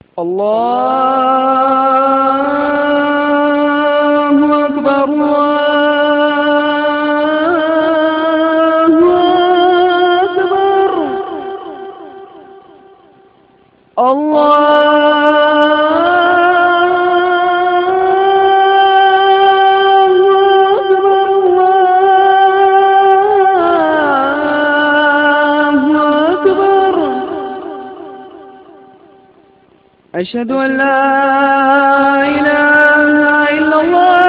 اللہ أشهد أن لا إله إلا الله.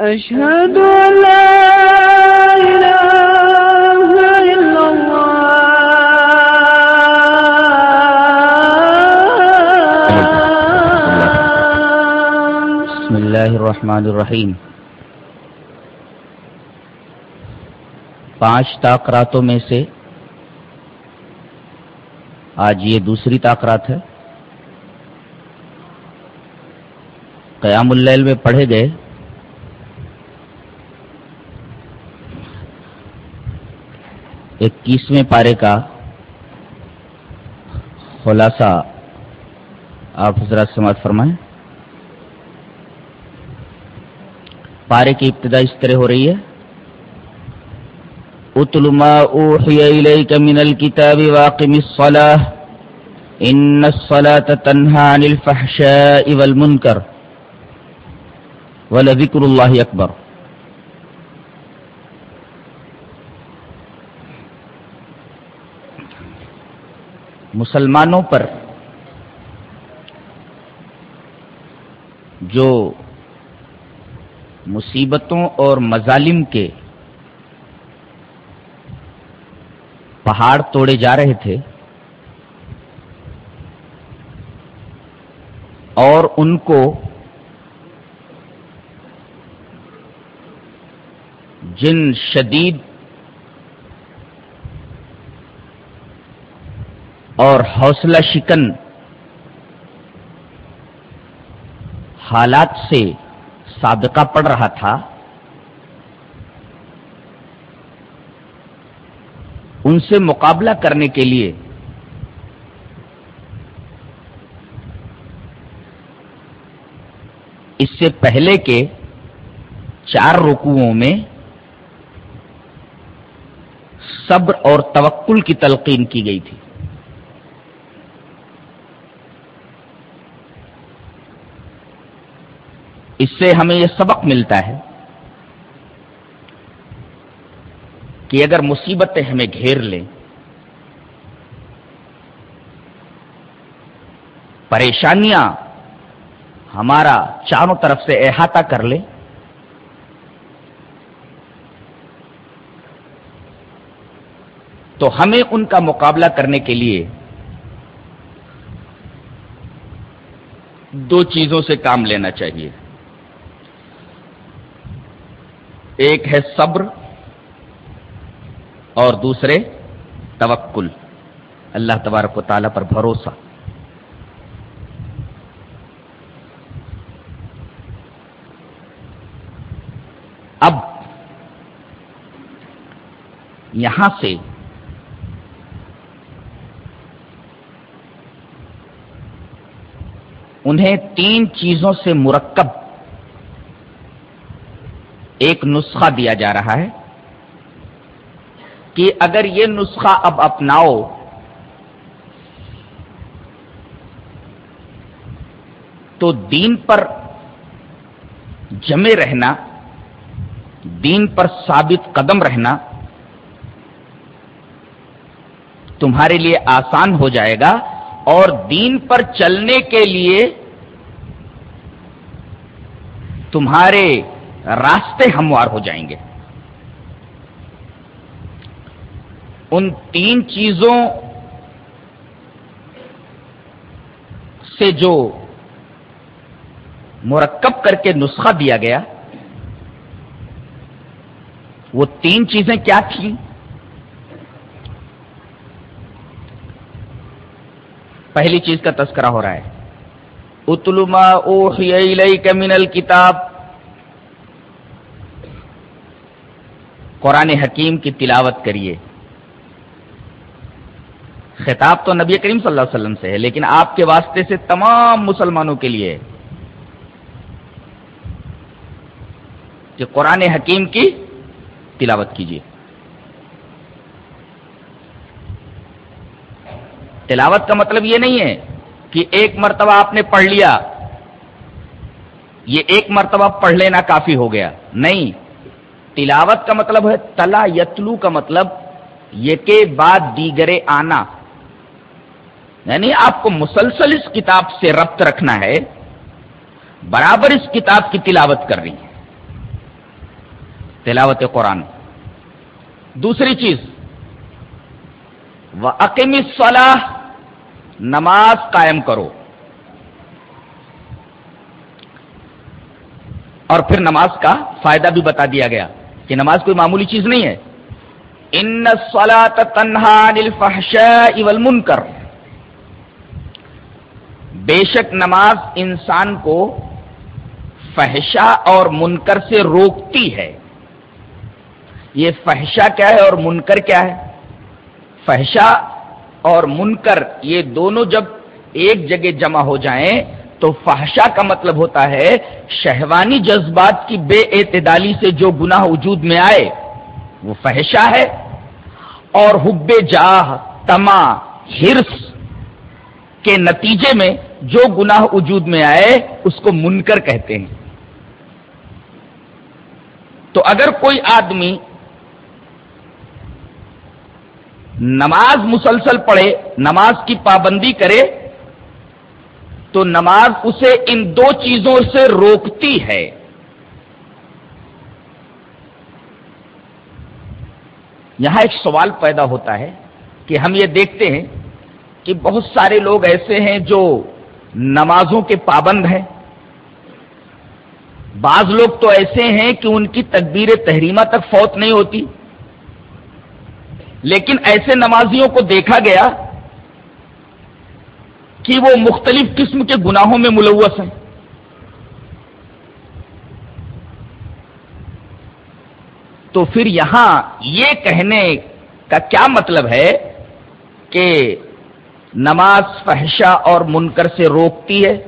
أشهد أن لا إله إلا الله. بسم الرحمن الرحیم پانچ تاکراتوں میں سے آج یہ دوسری تاکرات ہے۔ قیام اللیل میں پڑھے گئے۔ اکیسویں پارے کا خلاصہ آپ حضرات سماعت فرمائیں۔ پارے کی ابتدا اس طرح ہو رہی ہے۔ اتل ما اوحی الیک من الكتاب واقم الصلاة ان الصلاة تنہا عن الفحشاء والمنکر ولذکر اللہ اکبر مسلمانوں پر جو مصیبتوں اور مظالم کے پہاڑ توڑے جا رہے تھے اور ان کو جن شدید اور حوصلہ شکن حالات سے سابقہ پڑ رہا تھا ان سے مقابلہ کرنے کے لیے۔ اس سے پہلے کے چار رکوعوں میں صبر اور توکل کی تلقین کی گئی تھی۔ اس سے ہمیں یہ سبق ملتا ہے کہ اگر مصیبتیں ہمیں گھیر لیں، پریشانیاں ہمارا چاروں طرف سے احاطہ کر لیں، تو ہمیں ان کا مقابلہ کرنے کے لیے دو چیزوں سے کام لینا چاہیے۔ ایک ہے صبر اور دوسرے، توکل۔ اللہ تبارک و تعالیٰ پر بھروسہ۔ اب، یہاں سے انہیں تین چیزوں سے مرکب ایک نسخہ دیا جا رہا ہے۔ کہ اگر یہ نسخہ اب اپناؤ، تو دین پر جمے رہنا، دین پر ثابت قدم رہنا تمہارے لیے آسان ہو جائے گا اور دین پر چلنے کے لیے تمہارے راستے ہموار ہو جائیں گے۔ ان تین چیزوں سے جو مرکب کر کے نسخہ دیا گیا، وہ تین چیزیں کیا تھیں؟ پہلی چیز کا تذکرہ ہو رہا ہے۔ اتلما اوحی الیک من الکتاب۔ قرآن حکیم کی تلاوت کریے۔ خطاب تو نبی کریم صلی اللہ علیہ وسلم سے ہے، لیکن آپ کے واسطے سے تمام مسلمانوں کے لیے کہ قرآن حکیم کی تلاوت کیجیے۔ تلاوت کا مطلب یہ نہیں ہے کہ ایک مرتبہ آپ نے پڑھ لیا، یہ ایک مرتبہ پڑھ لینا کافی ہو گیا۔ نہیں، تلاوت کا مطلب ہے، تلا یتلو کا مطلب یہ کے بعد دیگرے آنا۔ یعنی آپ کو مسلسل اس کتاب سے ربط رکھنا ہے، برابر اس کتاب کی تلاوت کر رہی ہے۔ تلاوت قرآن۔ دوسری چیز وہ عقیم صلاح نماز قائم کرو۔ اور پھر نماز کا فائدہ بھی بتا دیا گیا کہ نماز کوئی معمولی چیز نہیں ہے۔ ان سلا تنہا اول کر بے شک نماز انسان کو فحشا اور منکر سے روکتی ہے۔ یہ فحشا کیا ہے اور منکر کیا ہے؟ فحشا اور منکر یہ دونوں جب ایک جگہ جمع ہو جائیں تو فحشا کا مطلب ہوتا ہے شہوانی جذبات کی بے اعتدالی سے جو گناہ وجود میں آئے، وہ فحشا ہے۔ اور حب جاہ تما ہرس کے نتیجے میں جو گناہ وجود میں آئے، اس کو منکر کہتے ہیں۔ تو اگر کوئی آدمی نماز مسلسل پڑھے، نماز کی پابندی کرے، تو نماز اسے ان دو چیزوں سے روکتی ہے۔ یہاں ایک سوال پیدا ہوتا ہے کہ ہم یہ دیکھتے ہیں کہ بہت سارے لوگ ایسے ہیں جو نمازوں کے پابند ہیں۔ بعض لوگ تو ایسے ہیں کہ ان کی تقبیر تحریمہ تک فوت نہیں ہوتی۔ لیکن ایسے نمازیوں کو دیکھا گیا کہ وہ مختلف قسم کے گناہوں میں ملوث ہیں۔ تو پھر یہاں یہ کہنے کا کیا مطلب ہے کہ نماز فحشہ اور منکر سے روکتی ہے؟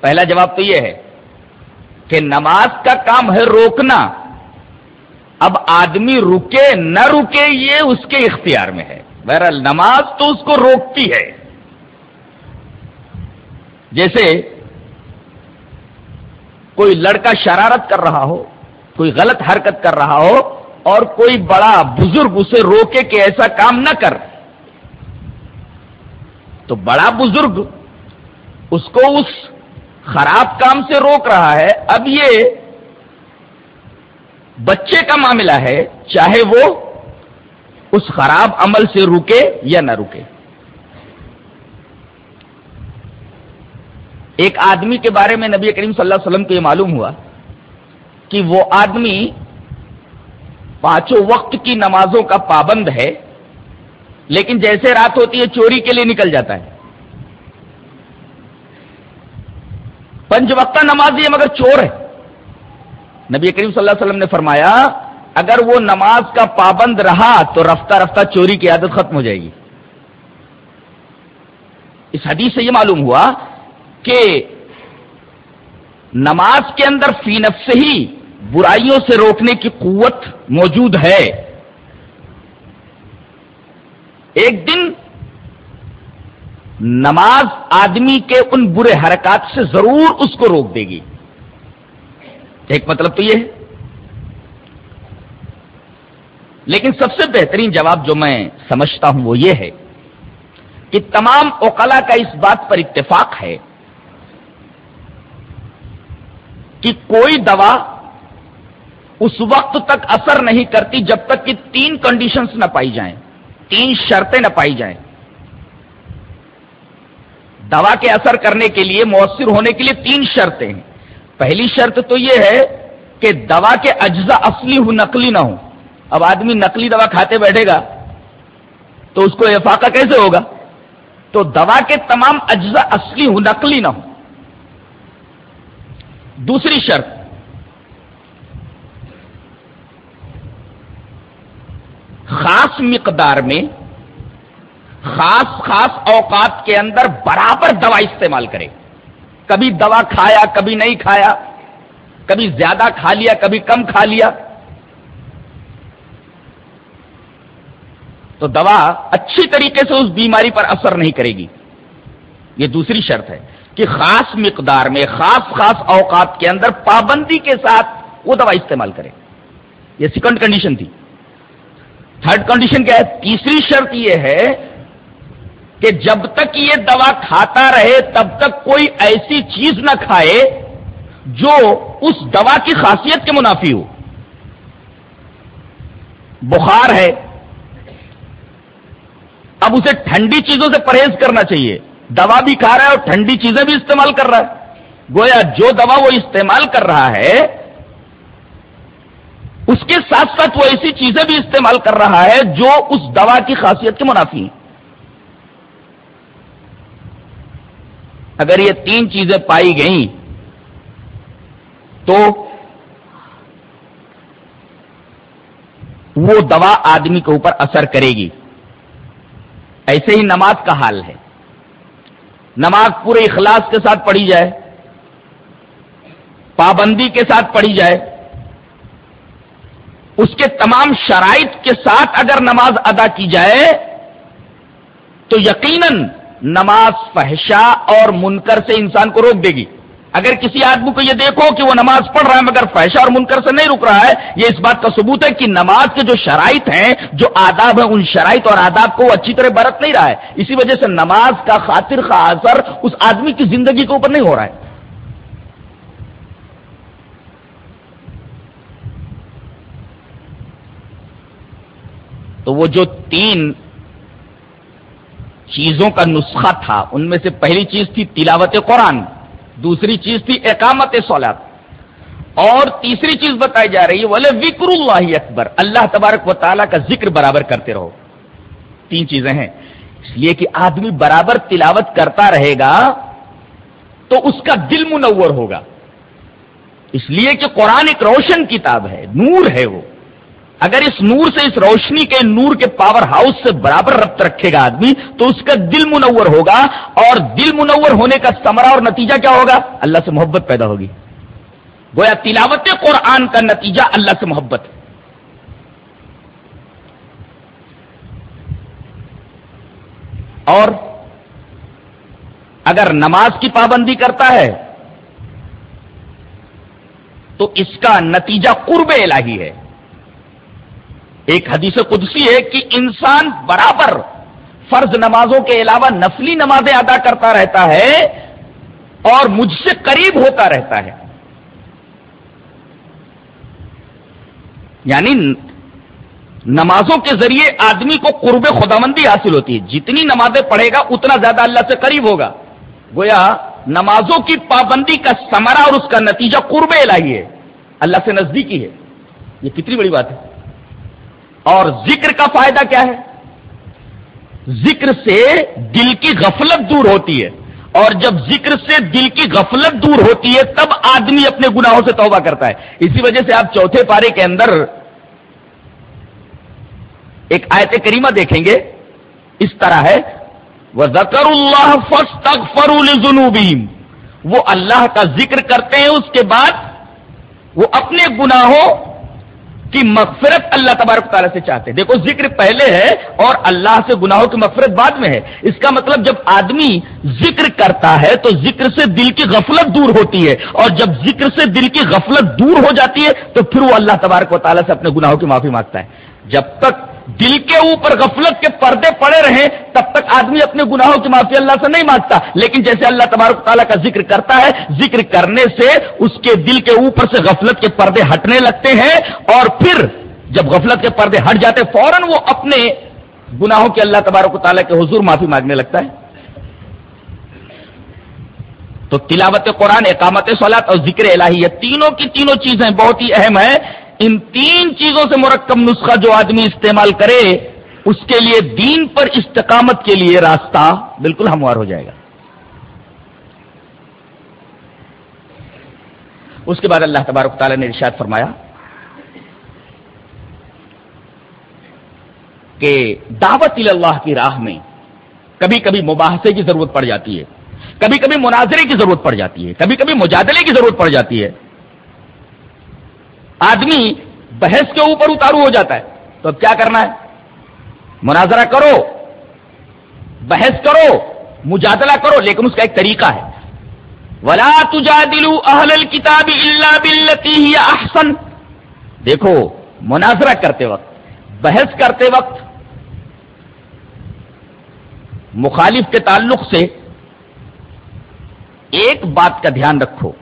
پہلا جواب تو یہ ہے کہ نماز کا کام ہے روکنا۔ اب آدمی رکے، نہ رکے، یہ اس کے اختیار میں ہے۔ بہرحال نماز تو اس کو روکتی ہے۔ جیسے کوئی لڑکا شرارت کر رہا ہو، کوئی غلط حرکت کر رہا ہو اور کوئی بڑا بزرگ اسے روکے کہ ایسا کام نہ کر۔ تو بڑا بزرگ اس کو اس خراب کام سے روک رہا ہے۔ اب یہ بچے کا معاملہ ہے، چاہے وہ اس خراب عمل سے رکے یا نہ رکے۔ ایک آدمی کے بارے میں نبی کریم صلی اللہ علیہ وسلم کو یہ معلوم ہوا کہ وہ آدمی پانچوں وقت کی نمازوں کا پابند ہے۔ لیکن جیسے رات ہوتی ہے چوری کے لیے نکل جاتا ہے۔ پنج وقتہ نمازی ہے مگر چور ہے۔ نبی کریم صلی اللہ علیہ وسلم نے فرمایا، اگر وہ نماز کا پابند رہا تو رفتہ رفتہ چوری کی عادت ختم ہو جائے گی۔ اس حدیث سے یہ معلوم ہوا کہ نماز کے اندر فی نفس ہی برائیوں سے روکنے کی قوت موجود ہے۔ ایک دن نماز آدمی کے ان برے حرکات سے ضرور اس کو روک دے گی۔ ایک مطلب تو یہ ہے۔ لیکن سب سے بہترین جواب جو میں سمجھتا ہوں وہ یہ ہے کہ تمام اوقلا کا اس بات پر اتفاق ہے کہ کوئی دوا اس وقت تک اثر نہیں کرتی جب تک کہ تین کنڈیشنز نہ پائی جائیں۔ تین شرطیں نہ پائی جائیں۔ دوا کے اثر کرنے کے لیے مؤثر ہونے کے لیے تین شرطیں ہیں۔ پہلی شرط تو یہ ہے کہ دوا کے اجزا اصلی ہو نقلی نہ ہو اب آدمی نقلی دوا کھاتے بیٹھے گا تو اس کو افاقہ کیسے ہوگا؟ تو دوا کے تمام اجزا اصلی ہو نقلی نہ ہو دوسری شرط خاص مقدار میں خاص خاص اوقات کے اندر برابر دوا استعمال کرے۔ کبھی دوا کھایا، کبھی نہیں کھایا، کبھی زیادہ کھا لیا، کبھی کم کھا لیا۔ تو دوا اچھی طریقے سے اس بیماری پر اثر نہیں کرے گی۔ یہ دوسری شرط ہے کہ خاص مقدار میں، خاص خاص اوقات کے اندر پابندی کے ساتھ وہ دوا استعمال کرے۔ یہ سیکنڈ کنڈیشن تھی۔ تھرڈ کنڈیشن کیا ہے؟ تیسری شرط یہ ہے کہ جب تک یہ دوا کھاتا رہے، تب تک کوئی ایسی چیز نہ کھائے جو اس دوا کی خاصیت کے منافی ہو۔ بخار ہے۔ اب اسے ٹھنڈی چیزوں سے پرہیز کرنا چاہیے۔ دوا بھی کھا رہا ہے اور ٹھنڈی چیزیں بھی استعمال کر رہا ہے۔ گویا جو دوا وہ استعمال کر رہا ہے اس کے ساتھ ساتھ وہ ایسی چیزیں بھی استعمال کر رہا ہے جو اس دوا کی خاصیت کے منافی ہیں۔ اگر یہ تین چیزیں پائی گئیں تو وہ دوا آدمی کے اوپر اثر کرے گی۔ ایسے ہی نماز کا حال ہے۔ نماز پورے اخلاص کے ساتھ پڑھی جائے، پابندی کے ساتھ پڑھی جائے اس کے تمام شرائط کے ساتھ اگر نماز ادا کی جائے، تو یقیناً نماز فحشا اور منکر سے انسان کو روک دے گی۔ اگر کسی آدمی کو یہ دیکھو کہ وہ نماز پڑھ رہا ہے مگر فحشا اور منکر سے نہیں رک رہا ہے، یہ اس بات کا ثبوت ہے کہ نماز کے جو شرائط ہیں، جو آداب ہیں، ان شرائط اور آداب کو وہ اچھی طرح برت نہیں رہا ہے۔ اسی وجہ سے نماز کا خاطر خاص اثر اس آدمی کی زندگی کے اوپر نہیں ہو رہا ہے۔ تو وہ جو تین چیزوں کا نسخہ تھا، ان میں سے پہلی چیز تھی تلاوت قرآن، دوسری چیز تھی اقامت سولاد اور تیسری چیز بتائی جا رہی ہے بولے وکر اللہ اکبر اللہ تبارک و تعالیٰ کا ذکر برابر کرتے رہو۔ تین چیزیں ہیں۔ اس لیے کہ آدمی برابر تلاوت کرتا رہے گا تو اس کا دل منور ہوگا۔ اس لیے کہ قرآن ایک روشن کتاب ہے، نور ہے وہ۔ اگر اس نور سے، اس روشنی کے نور کے پاور ہاؤس سے برابر ربط رکھے گا آدمی، تو اس کا دل منور ہوگا اور دل منور ہونے کا سمرا اور نتیجہ کیا ہوگا؟ اللہ سے محبت پیدا ہوگی۔ گویا تلاوت قرآن کا نتیجہ اللہ سے محبت۔ اور اگر نماز کی پابندی کرتا ہے، تو اس کا نتیجہ قرب الہی ہے۔ ایک حدیث قدسی ہے کہ انسان برابر فرض نمازوں کے علاوہ نفلی نمازیں ادا کرتا رہتا ہے اور مجھ سے قریب ہوتا رہتا ہے۔ یعنی نمازوں کے ذریعے آدمی کو قرب خدامندی حاصل ہوتی ہے۔ جتنی نمازیں پڑھے گا، اتنا زیادہ اللہ سے قریب ہوگا۔ گویا نمازوں کی پابندی کا سمرا اور اس کا نتیجہ قرب الہی ہے۔ اللہ سے نزدیکی ہے۔ یہ کتنی بڑی بات ہے۔ اور ذکر کا فائدہ کیا ہے؟ ذکر سے دل کی غفلت دور ہوتی ہے۔ اور جب ذکر سے دل کی غفلت دور ہوتی ہے، تب آدمی اپنے گناہوں سے توبہ کرتا ہے۔ اسی وجہ سے آپ چوتھے پارے کے اندر ایک آیت کریمہ دیکھیں گے۔ اس طرح ہے۔ وہ زکر اللہ فس تک وہ اللہ کا ذکر کرتے ہیں، اس کے بعد وہ اپنے گناہوں کی مغفرت اللہ تبارک تعالیٰ سے چاہتے دیکھو، ذکر پہلے ہے اور اللہ سے گناہوں کی مغفرت بعد میں ہے۔ اس کا مطلب جب آدمی ذکر کرتا ہے تو ذکر سے دل کی غفلت دور ہوتی ہے۔ اور جب ذکر سے دل کی غفلت دور ہو جاتی ہے تو پھر وہ اللہ تبارک و تعالیٰ سے اپنے گناہوں کی معافی مانگتا ہے۔ جب تک دل کے اوپر غفلت کے پردے پڑے رہیں، تب تک آدمی اپنے گناہوں کی معافی اللہ سے نہیں مانگتا۔ لیکن جیسے اللہ تبارک تعالیٰ کا ذکر کرتا ہے، ذکر کرنے سے اس کے دل کے اوپر سے غفلت کے پردے ہٹنے لگتے ہیں۔ اور پھر جب غفلت کے پردے ہٹ جاتے فوراً وہ اپنے گناہوں کے اللہ تبارک تعالیٰ کے حضور معافی مانگنے لگتا ہے۔ تو تلاوت قرآن، اقامت سولاد اور ذکر الہی یہ تینوں کی تینوں چیزیں بہت ہی اہم ہیں۔ ان تین چیزوں سے مرکب نسخہ جو آدمی استعمال کرے، اس کے لیے دین پر استقامت کے لیے راستہ بالکل ہموار ہو جائے گا۔ اس کے بعد اللہ تبارک تعالیٰ نے ارشاد فرمایا کہ دعوت اللہ کی راہ میں کبھی کبھی مباحثے کی ضرورت پڑ جاتی ہے کبھی کبھی مناظرے کی ضرورت پڑ جاتی ہے کبھی کبھی مجادلے کی ضرورت پڑ جاتی ہے۔ آدمی بحث کے اوپر اتارو ہو جاتا ہے۔ تو اب کیا کرنا ہے؟ مناظرہ کرو، بحث کرو، مجادلہ کرو، لیکن اس کا ایک طریقہ ہے۔ ولا تجادلوا اہل الكتاب الا بالتي احسن دیکھو، مناظرہ کرتے وقت، بحث کرتے وقت مخالف کے تعلق سے ایک بات کا دھیان رکھو۔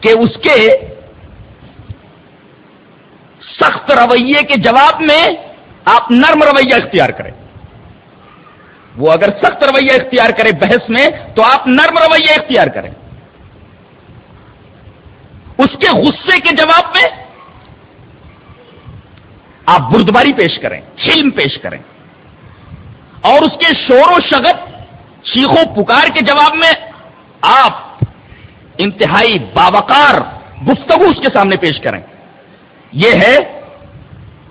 کہ اس کے سخت رویے کے جواب میں آپ نرم رویہ اختیار کریں۔ وہ اگر سخت رویہ اختیار کرے بحث میں تو آپ نرم رویہ اختیار کریں۔ اس کے غصے کے جواب میں آپ بردباری پیش کریں، حلم پیش کریں۔ اور اس کے شور و شگت چیخوں، پکار کے جواب میں آپ انتہائی باوقار گفتگو اس کے سامنے پیش کریں۔ یہ ہے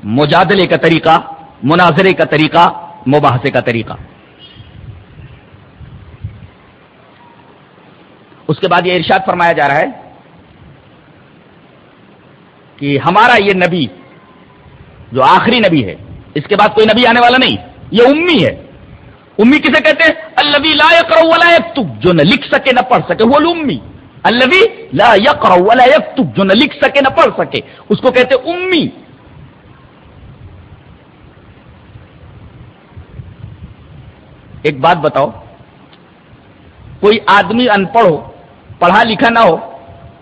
مجادلے کا طریقہ، مناظرے کا طریقہ، مباحثے کا طریقہ۔ اس کے بعد یہ ارشاد فرمایا جا رہا ہے کہ ہمارا یہ نبی جو آخری نبی ہے، اس کے بعد کوئی نبی آنے والا نہیں، یہ امی ہے۔ امی کسے کہتے ہیں؟ البی لا کرو ولا جو نہ لکھ سکے، نہ پڑھ سکے، وہ امی البی لا کرو ولا یکتب جو نہ لکھ سکے، نہ پڑھ سکے۔ اس کو کہتے امی۔ ایک بات بتاؤ۔ کوئی آدمی ان پڑھ ہو، پڑھا لکھا نہ ہو،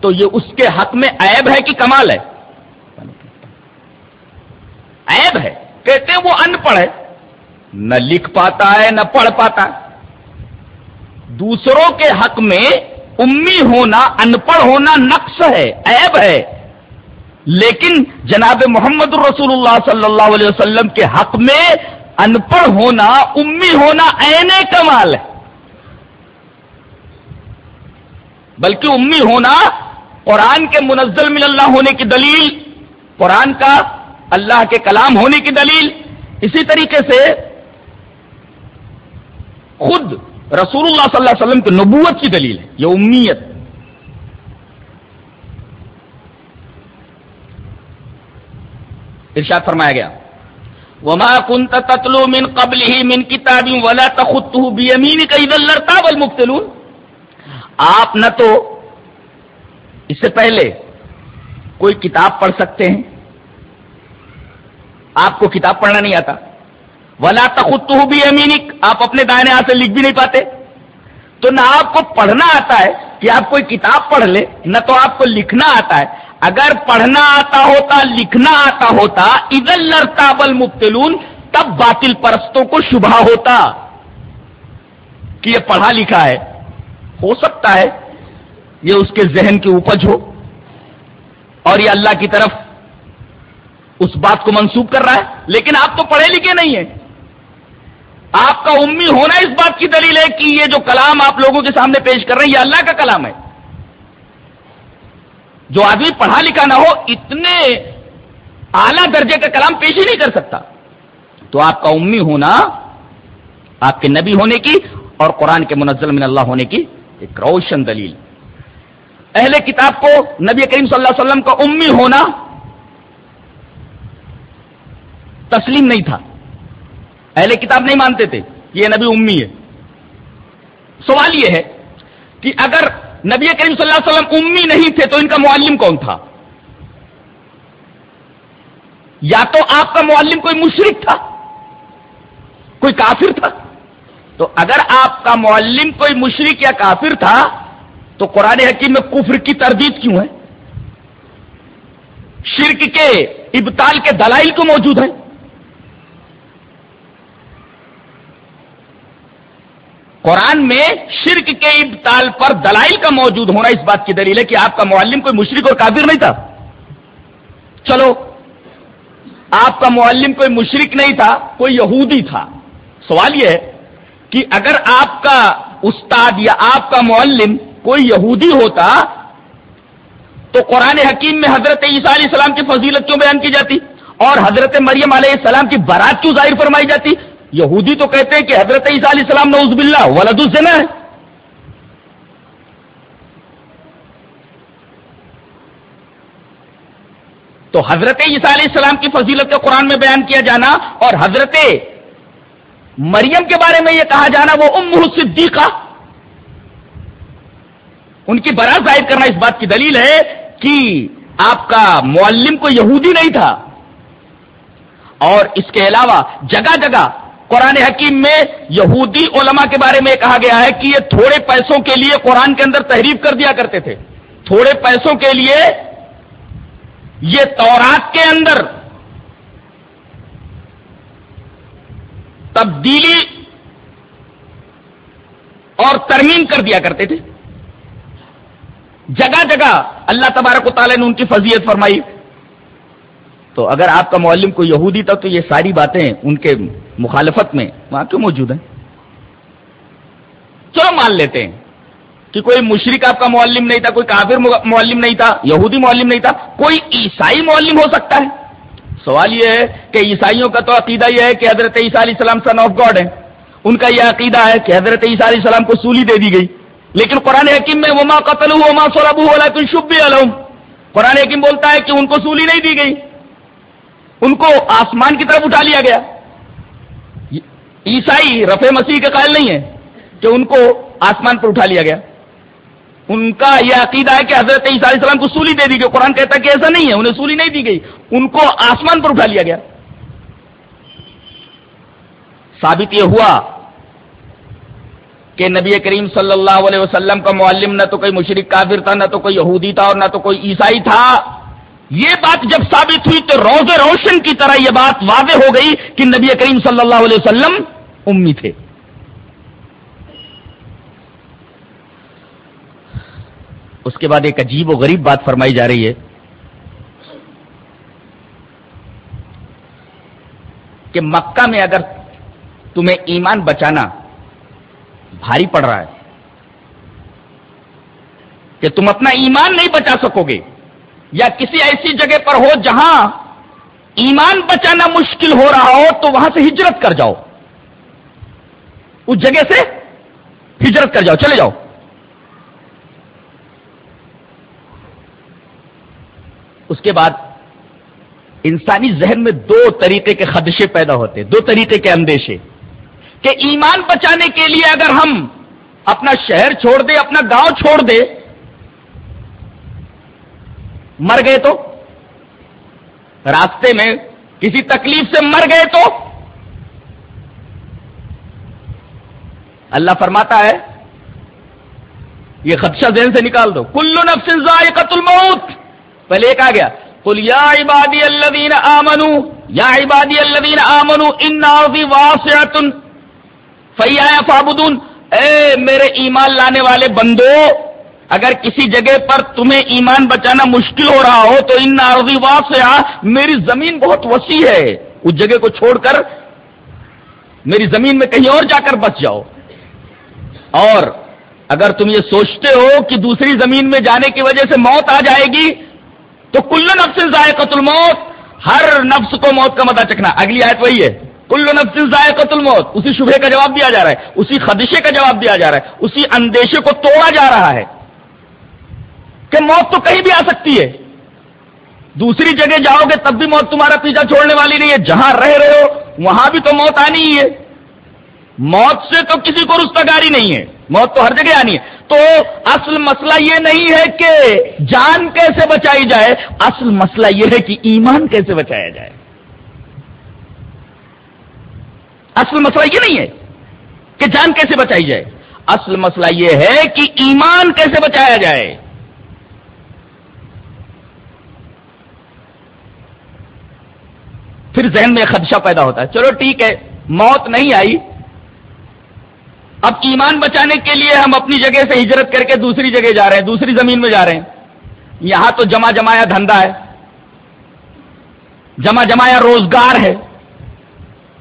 تو یہ اس کے حق میں عیب ہے کہ کمال ہے؟ عیب ہے۔ کہتے ہیں وہ ان پڑھ ہے۔ نہ لکھ پاتا ہے، نہ پڑھ پاتا۔ دوسروں کے حق میں امی ہونا ان پڑھ ہونا نقص ہے، عیب ہے۔ لیکن جناب محمد الرسول اللہ صلی اللہ علیہ وسلم کے حق میں ان پڑھ ہونا، امی ہونا این کمال ہے۔ بلکہ امی ہونا قرآن کے منزل من اللہ ہونے کی دلیل، قرآن کا اللہ کے کلام ہونے کی دلیل۔ اسی طریقے سے خود رسول اللہ صلی اللہ علیہ وسلم کی نبوت کی دلیل ہے یہ امیت ارشاد فرمایا گیا وما كنت تتلو من قبله من كتاب ولا تخطه بيمينك اذا لارتاب المبتلون آپ نہ تو اس سے پہلے کوئی کتاب پڑھ سکتے ہیں آپ کو کتاب پڑھنا نہیں آتا ولا تخت بھی امینک آپ اپنے دائنے ہاتھ سے لکھ بھی نہیں پاتے۔ تو نہ آپ کو پڑھنا آتا ہے کہ آپ کوئی کتاب پڑھ لے، نہ تو آپ کو لکھنا آتا ہے۔ اگر پڑھنا آتا ہوتا، لکھنا آتا ہوتا ادھر لڑتا بل مبتلون تب باطل پرستوں کو شبہ ہوتا کہ یہ پڑھا لکھا ہے۔ ہو سکتا ہے یہ اس کے ذہن کی اپج ہو اور یہ اللہ کی طرف اس بات کو منسوخ کر رہا ہے۔ لیکن آپ تو پڑھے لکھے نہیں ہیں۔ آپ کا امی ہونا اس بات کی دلیل ہے کہ یہ جو کلام آپ لوگوں کے سامنے پیش کر رہے ہیں، یہ اللہ کا کلام ہے۔ جو آدمی پڑھا لکھا نہ ہو، اتنے اعلی درجے کا کلام پیش ہی نہیں کر سکتا۔ تو آپ کا امی ہونا، آپ کے نبی ہونے کی اور قرآن کے منزل من اللہ ہونے کی ایک روشن دلیل۔ اہل کتاب کو، نبی کریم صلی اللہ علیہ وسلم کا امی ہونا تسلیم نہیں تھا۔ اہل کتاب نہیں مانتے تھے کہ یہ نبی امی ہے۔ سوال یہ ہے کہ اگر نبی کریم صلی اللہ علیہ وسلم امی نہیں تھے تو ان کا معلم کون تھا؟ یا تو آپ کا معلم کوئی مشرق تھا؟ کوئی کافر تھا؟ تو اگر آپ کا معلم کوئی مشرق یا کافر تھا تو قرآن حکیم میں کفر کی تردید کیوں ہے؟ شرک کے ابتال کے دلائل کو موجود ہیں؟ قرآن میں شرک کے ابتال پر دلائل کا موجود ہونا اس بات کی دلیل ہے کہ آپ کا معلم کوئی مشرق اور کافر نہیں تھا۔ چلو، آپ کا معلم کوئی مشرق نہیں تھا، کوئی یہودی تھا۔ سوال یہ ہے کہ اگر آپ کا استاد یا آپ کا معلم کوئی یہودی ہوتا تو قرآن حکیم میں حضرت عیسیٰ علیہ السلام کی فضیلت کیوں بیان کی جاتی؟ اور حضرت مریم علیہ السلام کی برات کیوں ظاہر فرمائی جاتی؟ یہودی تو کہتے ہیں کہ حضرت عیسیٰ علیہ السلام نوز باللہ ولد الزنا ہے۔ تو حضرت عیسیٰ علیہ السلام کی فضیلت کے قرآن میں بیان کیا جانا اور حضرت مریم کے بارے میں یہ کہا جانا وہ ام صدیقہ ان کی برات ظاہر کرنا اس بات کی دلیل ہے کہ آپ کا معلم کو یہودی نہیں تھا۔ اور اس کے علاوہ جگہ جگہ قرآن حکیم میں یہودی علماء کے بارے میں کہا گیا ہے کہ یہ تھوڑے پیسوں کے لیے قرآن کے اندر تحریف کر دیا کرتے تھے۔ تھوڑے پیسوں کے لیے یہ تورات کے اندر تبدیلی اور ترمیم کر دیا کرتے تھے۔ جگہ جگہ اللہ تبارک و تعالیٰ نے ان کی فضیت فرمائی۔ تو اگر آپ کا معلم کو یہودی تھا تو یہ ساری باتیں ان کے مخالفت میں وہاں کیوں موجود ہیں؟ چلو مان لیتے ہیں کہ کوئی مشرق آپ کا معلم نہیں تھا، کوئی کافر معلم نہیں تھا، یہودی معلم نہیں تھا، کوئی عیسائی معلم ہو سکتا ہے؟ سوال یہ ہے کہ عیسائیوں کا تو عقیدہ یہ ہے کہ حضرت عیسیٰ علیہ السلام سن آف گاڈ ہے ان کا یہ عقیدہ ہے کہ حضرت عیسیٰ علیہ السلام کو سولی دے دی گئی۔ لیکن قرآن حکیم میں وما قتل وما سولب ہو شب علوم قرآن حکیم بولتا ہے کہ ان کو سولی نہیں دی گئی۔ ان کو آسمان کی طرف اٹھا لیا گیا۔ عیسائی رفع مسیح کے قائل نہیں ہے کہ ان کو آسمان پر اٹھا لیا گیا۔ ان کا یہ عقیدہ ہے کہ حضرت عیسیٰ علیہ السلام کو سولی دے دی گئی۔ قرآن کہتا ہے کہ ایسا نہیں ہے، انہیں سولی نہیں دی گئی۔ ان کو آسمان پر اٹھا لیا گیا۔ ثابت یہ ہوا کہ نبی کریم صلی اللہ علیہ وسلم کا معلم نہ تو کوئی مشرق کافر تھا، نہ تو کوئی یہودی تھا اور نہ تو کوئی عیسائی تھا۔ یہ بات جب ثابت ہوئی تو روز روشن کی طرح یہ بات واضح ہو گئی کہ نبی کریم صلی اللہ علیہ وسلم امی تھے اس کے بعد ایک عجیب و غریب بات فرمائی جا رہی ہے۔ کہ مکہ میں اگر تمہیں ایمان بچانا بھاری پڑ رہا ہے، کہ تم اپنا ایمان نہیں بچا سکو گے یا کسی ایسی جگہ پر ہو جہاں ایمان بچانا مشکل ہو رہا ہو، تو وہاں سے ہجرت کر جاؤ۔ اس جگہ سے ہجرت کر جاؤ، چلے جاؤ۔ اس کے بعد انسانی ذہن میں دو طریقے کے خدشے پیدا ہوتے دو طریقے کے اندیشے۔ کہ ایمان بچانے کے لیے اگر ہم اپنا شہر چھوڑ دیں، اپنا گاؤں چھوڑ دیں، مر گئے تو؟ راستے میں کسی تکلیف سے مر گئے تو؟ اللہ فرماتا ہے، یہ خدشہ ذہن سے نکال دو۔ کلو نفس ذائقت الموت۔ پہلے ایک آ گیا۔ کل یا عبادی الذین آمنو، یا عبادی الذین آمنو، ان واسعت فیا فابدون اے میرے ایمان لانے والے بندو، اگر کسی جگہ پر تمہیں ایمان بچانا مشکل ہو رہا ہو، تو ان نارضی واسعہ، میری زمین بہت وسیع ہے۔ اس جگہ کو چھوڑ کر، میری زمین میں کہیں اور جا کر بچ جاؤ۔ اور اگر تم یہ سوچتے ہو کہ دوسری زمین میں جانے کی وجہ سے موت آ جائے گی، تو کل نفس ذائقت الموت، ہر نفس کو موت کا مدہ چکھنا۔ اگلی آیت وہی ہے۔ کل نفس ذائقت الموت۔ اسی شبہ کا جواب دیا جا رہا ہے۔ اسی خدشے کا جواب دیا جا رہا ہے۔ اسی اندیشے کو توڑا جا رہا ہے کہ موت تو کہیں بھی آ سکتی ہے۔ دوسری جگہ جاؤ گے تب بھی موت تمہارا پیچھا چھوڑنے والی نہیں ہے۔ جہاں رہ رہے ہو، وہاں بھی تو موت آنی ہی ہے۔ موت سے تو کسی کو رستگاری نہیں ہے، موت تو ہر جگہ آنی ہے۔ تو اصل مسئلہ یہ نہیں ہے کہ جان کیسے بچائی جائے، اصل مسئلہ یہ ہے کہ ایمان کیسے بچایا جائے۔ اصل مسئلہ یہ نہیں ہے کہ جان کیسے بچائی جائے، اصل مسئلہ یہ ہے کہ ایمان کیسے بچایا جائے۔ پھر ذہن میں خدشہ پیدا ہوتا ہے۔ چلو ٹھیک ہے، موت نہیں آئی اب ایمان بچانے کے لیے ہم اپنی جگہ سے ہجرت کر کے دوسری جگہ جا رہے ہیں، دوسری زمین میں جا رہے ہیں۔ یہاں تو جمع جمایا دھندا ہے۔ جمع جمایا روزگار ہے۔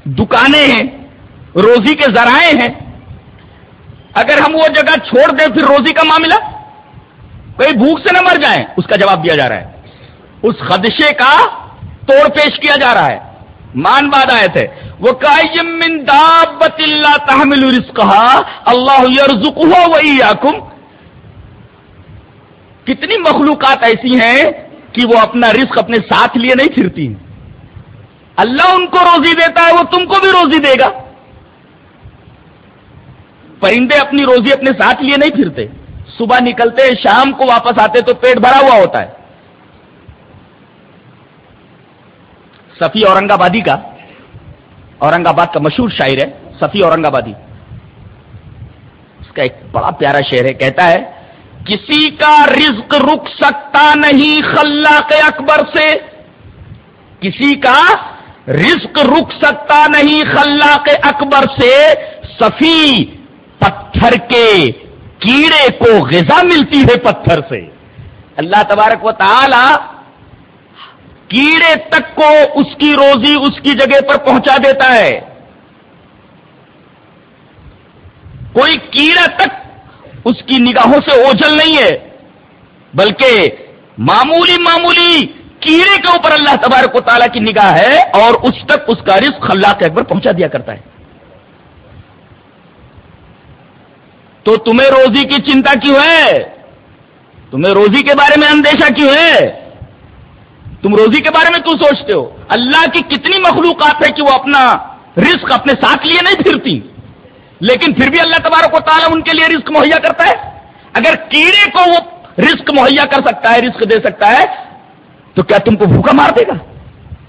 دکانیں ہیں، روزی کے ذرائع ہیں۔ اگر ہم وہ جگہ چھوڑ دیں پھر روزی کا معاملہ؟ کوئی بھوک سے نہ مر جائیں، اس کا جواب دیا جا رہا ہے۔ اس خدشے کا توڑ پیش کیا جا رہا ہے۔ مان باد آئے تھے۔ وہ اللہ تحمل اللہ وہی کتنی مخلوقات ایسی ہیں کہ وہ اپنا رزق اپنے ساتھ لیے نہیں پھرتی۔ اللہ ان کو روزی دیتا ہے، وہ تم کو بھی روزی دے گا۔ پرندے اپنی روزی اپنے ساتھ لیے نہیں پھرتے۔ صبح نکلتے، شام کو واپس آتے تو پیٹ بھرا ہوا ہوتا ہے۔ صفی اورنگ آبادی کا اورنگ آباد کا مشہور شاعر ہے، صفی اورنگ آبادی اس کا ایک بڑا پیارا شعر ہے، کہتا ہے، کسی کا رزق رک سکتا نہیں خلا کے اکبر سے۔ کسی کا رزق رک سکتا نہیں خلا کے اکبر سے۔ صفی پتھر کے کیڑے کو غذا ملتی ہے پتھر سے۔ اللہ تبارک و تعالی کیڑے تک کو اس کی روزی اس کی جگہ پر پہنچا دیتا ہے۔ کوئی کیڑا تک اس کی نگاہوں سے اوجل نہیں ہے، بلکہ معمولی معمولی کیڑے کے اوپر اللہ تبارک و تعالیٰ کی نگاہ ہے اور اس تک اس کا رزق اللہ کے اکبر پہنچا دیا کرتا ہے۔ تو تمہیں روزی کی چنتا کیوں ہے؟ تمہیں روزی کے بارے میں اندیشہ کیوں ہے؟ تم روزی کے بارے میں کیوں سوچتے ہو؟ اللہ کی کتنی مخلوقات ہے کہ وہ اپنا رزق اپنے ساتھ لیے نہیں پھرتی۔ لیکن پھر بھی اللہ تبارک و تعالیٰ ان کے لیے رزق مہیا کرتا ہے۔ اگر کیڑے کو وہ رزق مہیا کر سکتا ہے، رزق دے سکتا ہے، تو کیا تم کو بھوکا مار دے گا؟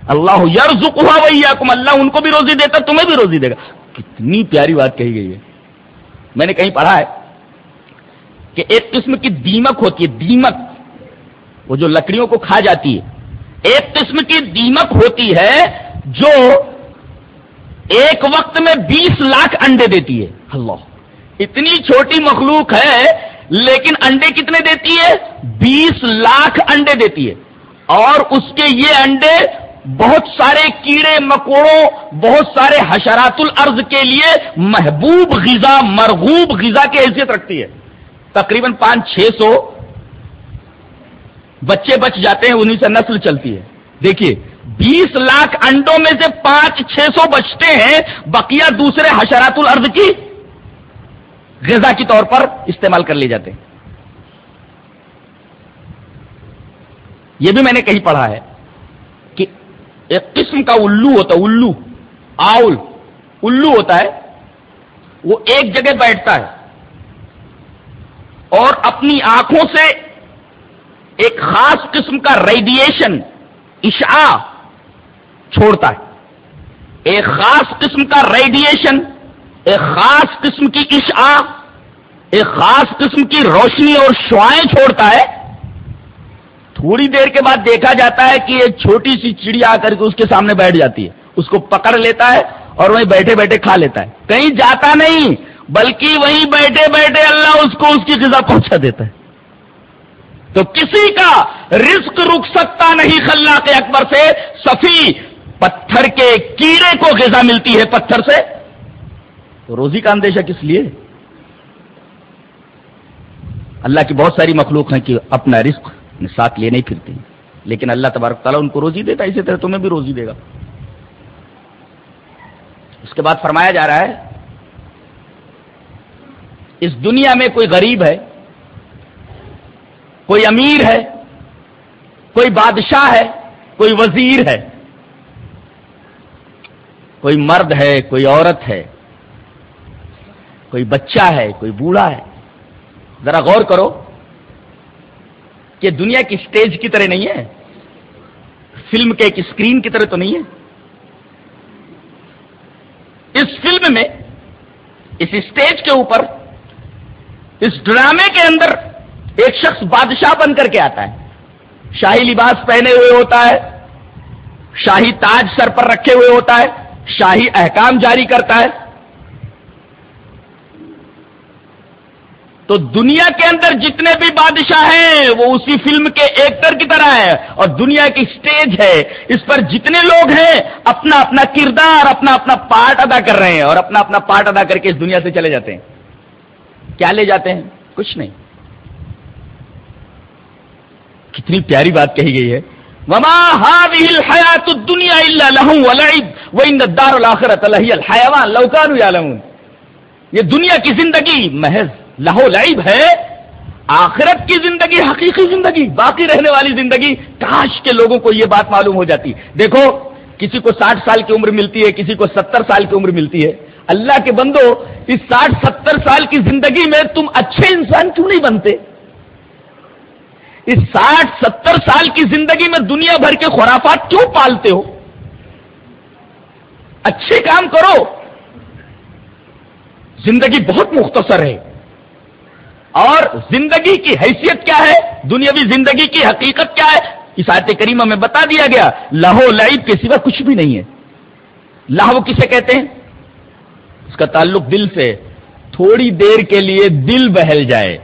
اللہ یار ہوا وہی اللہ ان کو بھی روزی دیتا، تمہیں بھی روزی دے گا۔ کتنی پیاری بات کہی گئی ہے۔ میں نے کہیں پڑھا ہے کہ ایک قسم کی دیمک ہوتی ہے، دیمک، وہ جو لکڑیوں کو کھا جاتی ہے۔ ایک قسم کی دیمک ہوتی ہے جو ایک وقت میں بیس لاکھ انڈے دیتی ہے۔ اللہ۔ اتنی چھوٹی مخلوق ہے، لیکن انڈے کتنے دیتی ہے؟ بیس لاکھ انڈے دیتی ہے۔ اور اس کے یہ انڈے بہت سارے کیڑے، مکوڑوں، بہت سارے حشرات الارض کے لیے محبوب غذا، مرغوب غذا کی حیثیت رکھتی ہے۔ تقریباً پانچ، چھ سو بچے بچ جاتے ہیں، انہیں سے نسل چلتی ہے۔ دیکھیے، بیس لاکھ انڈوں میں سے پانچ چھ سو بچتے ہیں بقیہ دوسرے حشرات الارض کی غذا کے طور پر استعمال کر لیے جاتے ہیں۔ یہ بھی میں نے کہیں پڑھا ہے کہ ایک قسم کا الو ہوتا ہے، الو، آؤل، الو ہوتا ہے، وہ ایک جگہ بیٹھتا ہے اور اپنی آنکھوں سے ایک خاص قسم کا ریڈیشن اشا چھوڑتا ہے۔ ایک خاص قسم کا ریڈیشن، ایک خاص قسم کی اشا ایک خاص قسم کی روشنی اور شوائیں چھوڑتا ہے۔ تھوڑی دیر کے بعد دیکھا جاتا ہے کہ ایک چھوٹی سی چڑیا آ کر کے اس کے سامنے بیٹھ جاتی ہے۔ اس کو پکڑ لیتا ہے اور وہیں بیٹھے بیٹھے کھا لیتا ہے۔ کہیں جاتا نہیں، بلکہ وہیں بیٹھے بیٹھے اللہ اس کو اس کی غذا پہنچا دیتا ہے۔ تو کسی کا رزق رک سکتا نہیں خلا کے اکبر سے سفی پتھر کے کیڑے کو غذا ملتی ہے پتھر سے۔ تو روزی کا اندیشہ کس لیے؟ اللہ کی بہت ساری مخلوق ہیں کہ اپنا رزق ساتھ لیے نہیں پھرتی لیکن اللہ تبارک تعالیٰ ان کو روزی دیتا اسی طرح تمہیں بھی روزی دے گا۔ اس کے بعد فرمایا جا رہا ہے، اس دنیا میں کوئی غریب ہے کوئی امیر ہے، کوئی بادشاہ ہے، کوئی وزیر ہے، کوئی مرد ہے، کوئی عورت ہے، کوئی بچہ ہے، کوئی بوڑھا ہے۔ ذرا غور کرو کہ دنیا کی سٹیج کی طرح نہیں ہے، فلم کے ایک اسکرین کی طرح تو نہیں ہے۔ اس فلم میں، اس اسٹیج کے اوپر، اس ڈرامے کے اندر ایک شخص بادشاہ بن کر کے آتا ہے۔ شاہی لباس پہنے ہوئے ہوتا ہے۔ شاہی تاج سر پر رکھے ہوئے ہوتا ہے۔ شاہی احکام جاری کرتا ہے۔ تو دنیا کے اندر جتنے بھی بادشاہ ہیں، وہ اسی فلم کے ایکٹر کی طرح ہے اور دنیا کی سٹیج ہے۔ اس پر جتنے لوگ ہیں، اپنا اپنا کردار، اپنا اپنا پارٹ ادا کر رہے ہیں۔ اور اپنا اپنا پارٹ ادا کر کے اس دنیا سے چلے جاتے ہیں۔ کیا لے جاتے ہیں؟ کچھ نہیں۔ کتنی پیاری بات کہی گئی ہے۔ وما هذه الحیات الدنیا الا لهو ولعب وان الدار الاخرۃ لهي الحيوان لو كانوا يعلمون۔ یہ دنیا کی زندگی محض لہو لعب ہے، آخرت کی زندگی حقیقی زندگی، باقی رہنے والی زندگی، کاش کے لوگوں کو یہ بات معلوم ہو جاتی۔ دیکھو، کسی کو ساٹھ سال کی عمر ملتی ہے، کسی کو ستر سال کی عمر ملتی ہے۔ اللہ کے بندو، اس ساٹھ ستر سال کی زندگی میں تم اچھے انسان کیوں نہیں بنتے؟ اس ساٹھ ستر سال کی زندگی میں دنیا بھر کے خرافات کیوں پالتے ہو؟ اچھے کام کرو۔ زندگی بہت مختصر ہے۔ اور زندگی کی حیثیت کیا ہے؟ دنیاوی زندگی کی حقیقت کیا ہے؟ اس آیت کریمہ میں بتا دیا گیا لاہو لائب کے سوا کچھ بھی نہیں ہے۔ لاہو کسے کہتے ہیں؟ اس کا تعلق دل سے، تھوڑی دیر کے لیے دل بہل جائے۔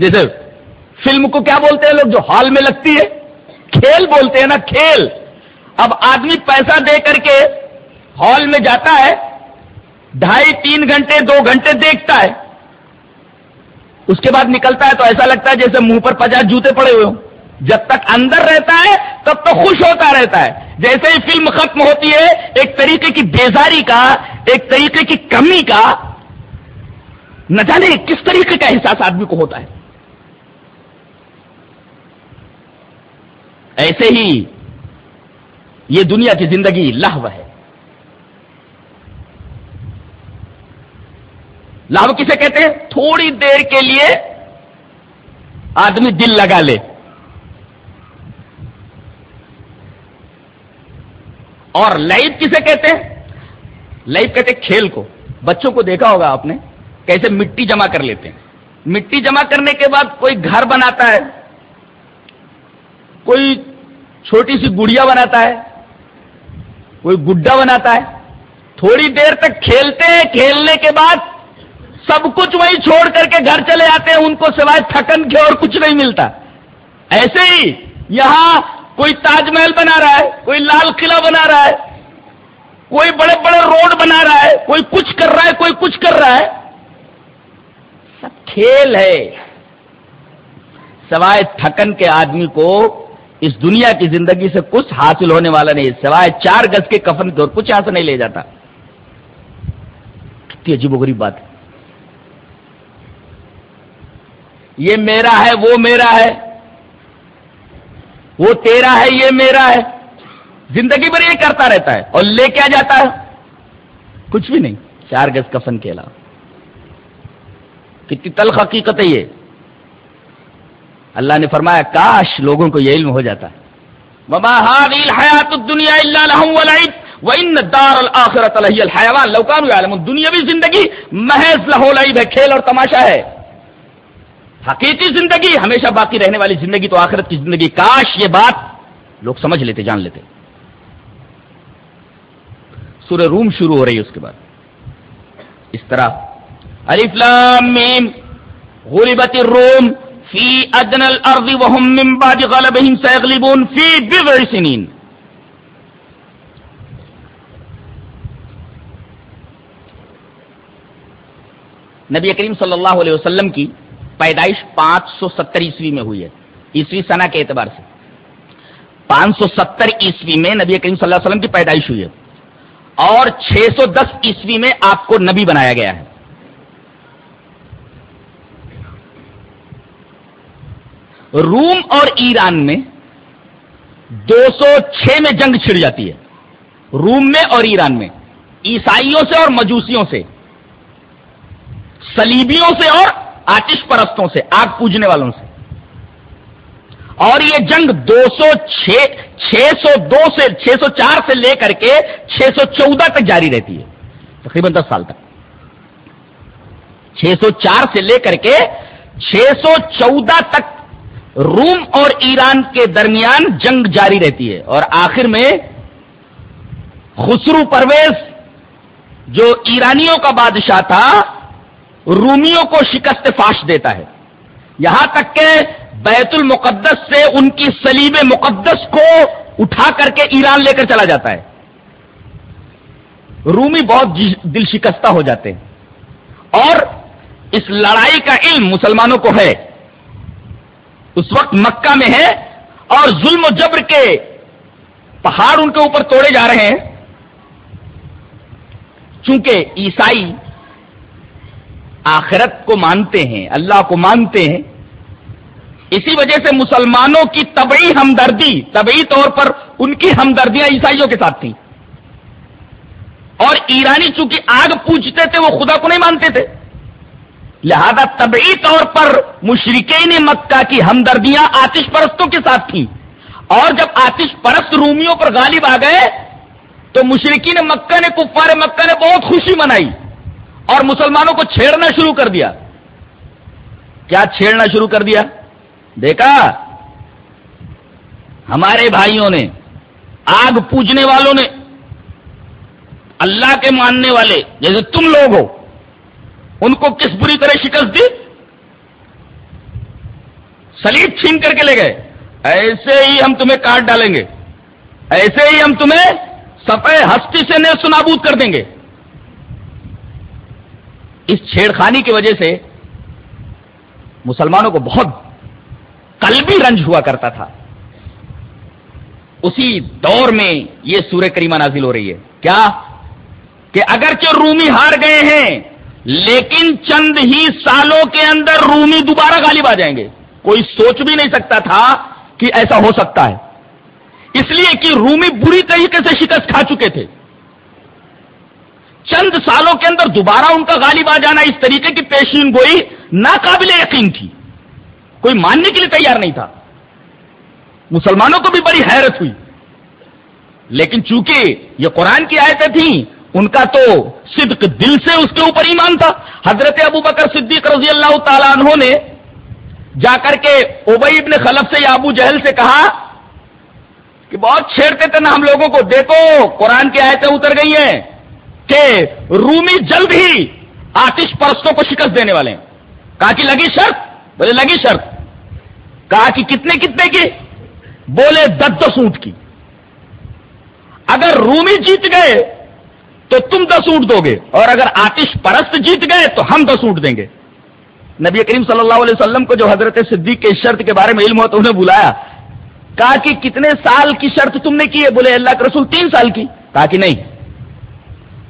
جیسے فلم کو کیا بولتے ہیں لوگ جو ہال میں لگتی ہے؟ کھیل بولتے ہیں نا، کھیل۔ اب آدمی پیسہ دے کر کے ہال میں جاتا ہے، ڈھائی، تین گھنٹے، دو گھنٹے دیکھتا ہے۔ اس کے بعد نکلتا ہے تو ایسا لگتا ہے جیسے منہ پر پچاس جوتے پڑے ہوئے ہوں۔ جب تک اندر رہتا ہے، تب تو خوش ہوتا رہتا ہے۔ جیسے ہی فلم ختم ہوتی ہے، ایک طریقے کی بیزاری کا، ایک طریقے کی کمی کا نہ جانے کس طریقے کا احساس آدمی کو ہوتا ہے؟ ایسے ہی یہ دنیا کی زندگی لہو ہے۔ لہو کسے کہتے ہیں؟ تھوڑی دیر کے لیے آدمی دل لگا لے۔ اور لائف کسے کہتے ہیں؟ لائف کہتے ہیں کھیل کو۔ بچوں کو دیکھا ہوگا آپ نے کیسے مٹی جمع کر لیتے ہیں۔ مٹی جمع کرنے کے بعد کوئی گھر بناتا ہے۔ کوئی چھوٹی سی گڑیا بناتا ہے، کوئی گڈا بناتا ہے۔ تھوڑی دیر تک کھیلتے ہیں کھیلنے کے بعد سب کچھ وہی چھوڑ کر کے گھر چلے آتے ہیں، ان کو سوائے تھکن کے اور کچھ نہیں ملتا۔ ایسے ہی یہاں کوئی تاج محل بنا رہا ہے، کوئی لال قلعہ بنا رہا ہے، کوئی بڑے بڑے روڈ بنا رہا ہے، کوئی کچھ کر رہا ہے، کوئی کچھ کر رہا ہے۔ سب کھیل ہے۔ سوائے تھکن کے آدمی کو اس دنیا کی زندگی سے کچھ حاصل ہونے والا نہیں، سوائے چار گز کے کفن کے اور کچھ یہاں سے نہیں لے جاتا۔ کتنی عجیب و غریب بات ہے۔ یہ میرا ہے، وہ میرا ہے۔ وہ تیرا ہے، یہ میرا ہے۔ زندگی بھر یہ کرتا رہتا ہے اور لے کے آ جاتا ہے۔ کچھ بھی نہیں، چار گز کفن کے علاوہ۔ کتنی تلخ حقیقت ہے یہ۔ اللہ نے فرمایا، کاش لوگوں کو یہ علم ہو جاتا۔ ہے حیات دنیا دنیاوی زندگی، محض لہو لعب ہے، کھیل اور تماشا ہے۔ حقیقی زندگی، ہمیشہ باقی رہنے والی زندگی تو آخرت کی زندگی۔ کاش یہ بات لوگ سمجھ لیتے، جان لیتے۔ سورہ روم شروع ہو رہی ہے، اس کے بعد۔ اس طرح۔ میم۔ غربت الروم۔ فی ادن الارض وهم من بعد غلبهم سيغلبون فی بضع سنین نبی کریم صلی اللہ علیہ وسلم کی پیدائش پانچ سو ستر عیسوی میں ہوئی ہے، عیسوی سنا کے اعتبار سے۔ پانچ سو ستر عیسوی میں نبی کریم صلی اللہ علیہ وسلم کی پیدائش ہوئی ہے۔ اور چھ سو دس عیسوی میں آپ کو نبی بنایا گیا ہے۔ روم اور ایران میں دو سو چھ میں جنگ چھڑ جاتی ہے۔ روم میں اور ایران میں۔ عیسائیوں سے اور مجوسیوں سے۔ سلیبیوں سے اور آتش پرستوں سے، آگ پوجنے والوں سے۔ اور یہ جنگ دو سو چھ چھ سو دو سے، چھ سو چار سے لے کر کے چھ سو چودہ تک جاری رہتی ہے۔ تقریباً دس سال تک۔ چھ سو چار سے لے کر کے چھ سو چودہ تک روم اور ایران کے درمیان جنگ جاری رہتی ہے اور آخر میں خسرو پرویز جو ایرانیوں کا بادشاہ تھا، رومیوں کو شکست فاش دیتا ہے۔ یہاں تک کہ بیت المقدس سے ان کی سلیب مقدس کو اٹھا کر کے ایران لے کر چلا جاتا ہے۔ رومی بہت جی- دل شکستہ ہو جاتے ہیں۔ اور اس لڑائی کا علم مسلمانوں کو ہے۔ اس وقت مکہ میں ہے اور ظلم و جبر کے پہاڑ ان کے اوپر توڑے جا رہے ہیں۔ چونکہ عیسائی آخرت کو مانتے ہیں، اللہ کو مانتے ہیں، اسی وجہ سے مسلمانوں کی طبعی ہمدردی، طبعی طور پر ان کی ہمدردیاں عیسائیوں کے ساتھ تھیں۔ اور ایرانی چونکہ آگ پوچھتے تھے، وہ خدا کو نہیں مانتے تھے۔ لہذا طبعی طور پر مشرقین مکہ کی ہمدردیاں آتش پرستوں کے ساتھ تھیں۔ اور جب آتش پرست رومیوں پر غالب آ گئے، تو مشرقین مکہ نے، کفار مکہ نے بہت خوشی منائی اور مسلمانوں کو چھیڑنا شروع کر دیا۔ کیا چھیڑنا شروع کر دیا؟ دیکھا، ہمارے بھائیوں نے، آگ پوجنے والوں نے، اللہ کے ماننے والے، جیسے تم لوگ ہو ان کو کس بری طرح شکست دی؟ سلیب چھین کر کے لے گئے۔ ایسے ہی ہم تمہیں کاٹ ڈالیں گے۔ ایسے ہی ہم تمہیں سفید ہستی سے نیس نابود کر دیں گے۔ اس چھیڑخانی کی وجہ سے مسلمانوں کو بہت قلبی رنج ہوا کرتا تھا۔ اسی دور میں یہ سورہ کریمہ نازل ہو رہی ہے۔ کیا؟ کہ اگرچہ رومی ہار گئے ہیں لیکن چند ہی سالوں کے اندر رومی دوبارہ غالب آ جائیں گے۔ کوئی سوچ بھی نہیں سکتا تھا کہ ایسا ہو سکتا ہے۔ اس لیے کہ رومی بری طریقے سے شکست کھا چکے تھے۔ چند سالوں کے اندر دوبارہ ان کا غالب آ جانا اس طریقے کی پیشین گوئی ناقابل یقین تھی۔ کوئی ماننے کے لیے تیار نہیں تھا۔ مسلمانوں کو بھی بڑی حیرت ہوئی۔ لیکن چونکہ یہ قرآن کی آیتیں تھیں ان کا تو صدق دل سے اس کے اوپر ایمان تھا۔ حضرت ابو بکر صدیق رضی اللہ تعالیٰ عنہ نے جا کر کے اوبئی ابن خلف سے یا ابو جہل سے کہا کہ بہت چھیڑتے تھے نا ہم لوگوں کو۔ دیکھو، قرآن کی آیتیں اتر گئی ہیں کہ رومی جلد ہی آتش پرستوں کو شکست دینے والے ہیں۔ کہا کہ لگی شرط؟ بولے، لگی شرط۔ کہا کہ کتنے کتنے کی؟ بولے، دس دس اونٹ کی۔ اگر رومی جیت گئے تو تم دس اونٹ دو گے اور اگر آتش پرست جیت گئے تو ہم دس اونٹ دیں گے۔ نبی کریم صلی اللہ علیہ وسلم کو جو حضرت صدیق کے شرط کے بارے میں علم ہوا تو انہیں بلایا۔ کہا کہ کتنے سال کی شرط تم نے کی ہے؟ بولے، اللہ کے رسول تین سال کی۔ کہا کہ نہیں۔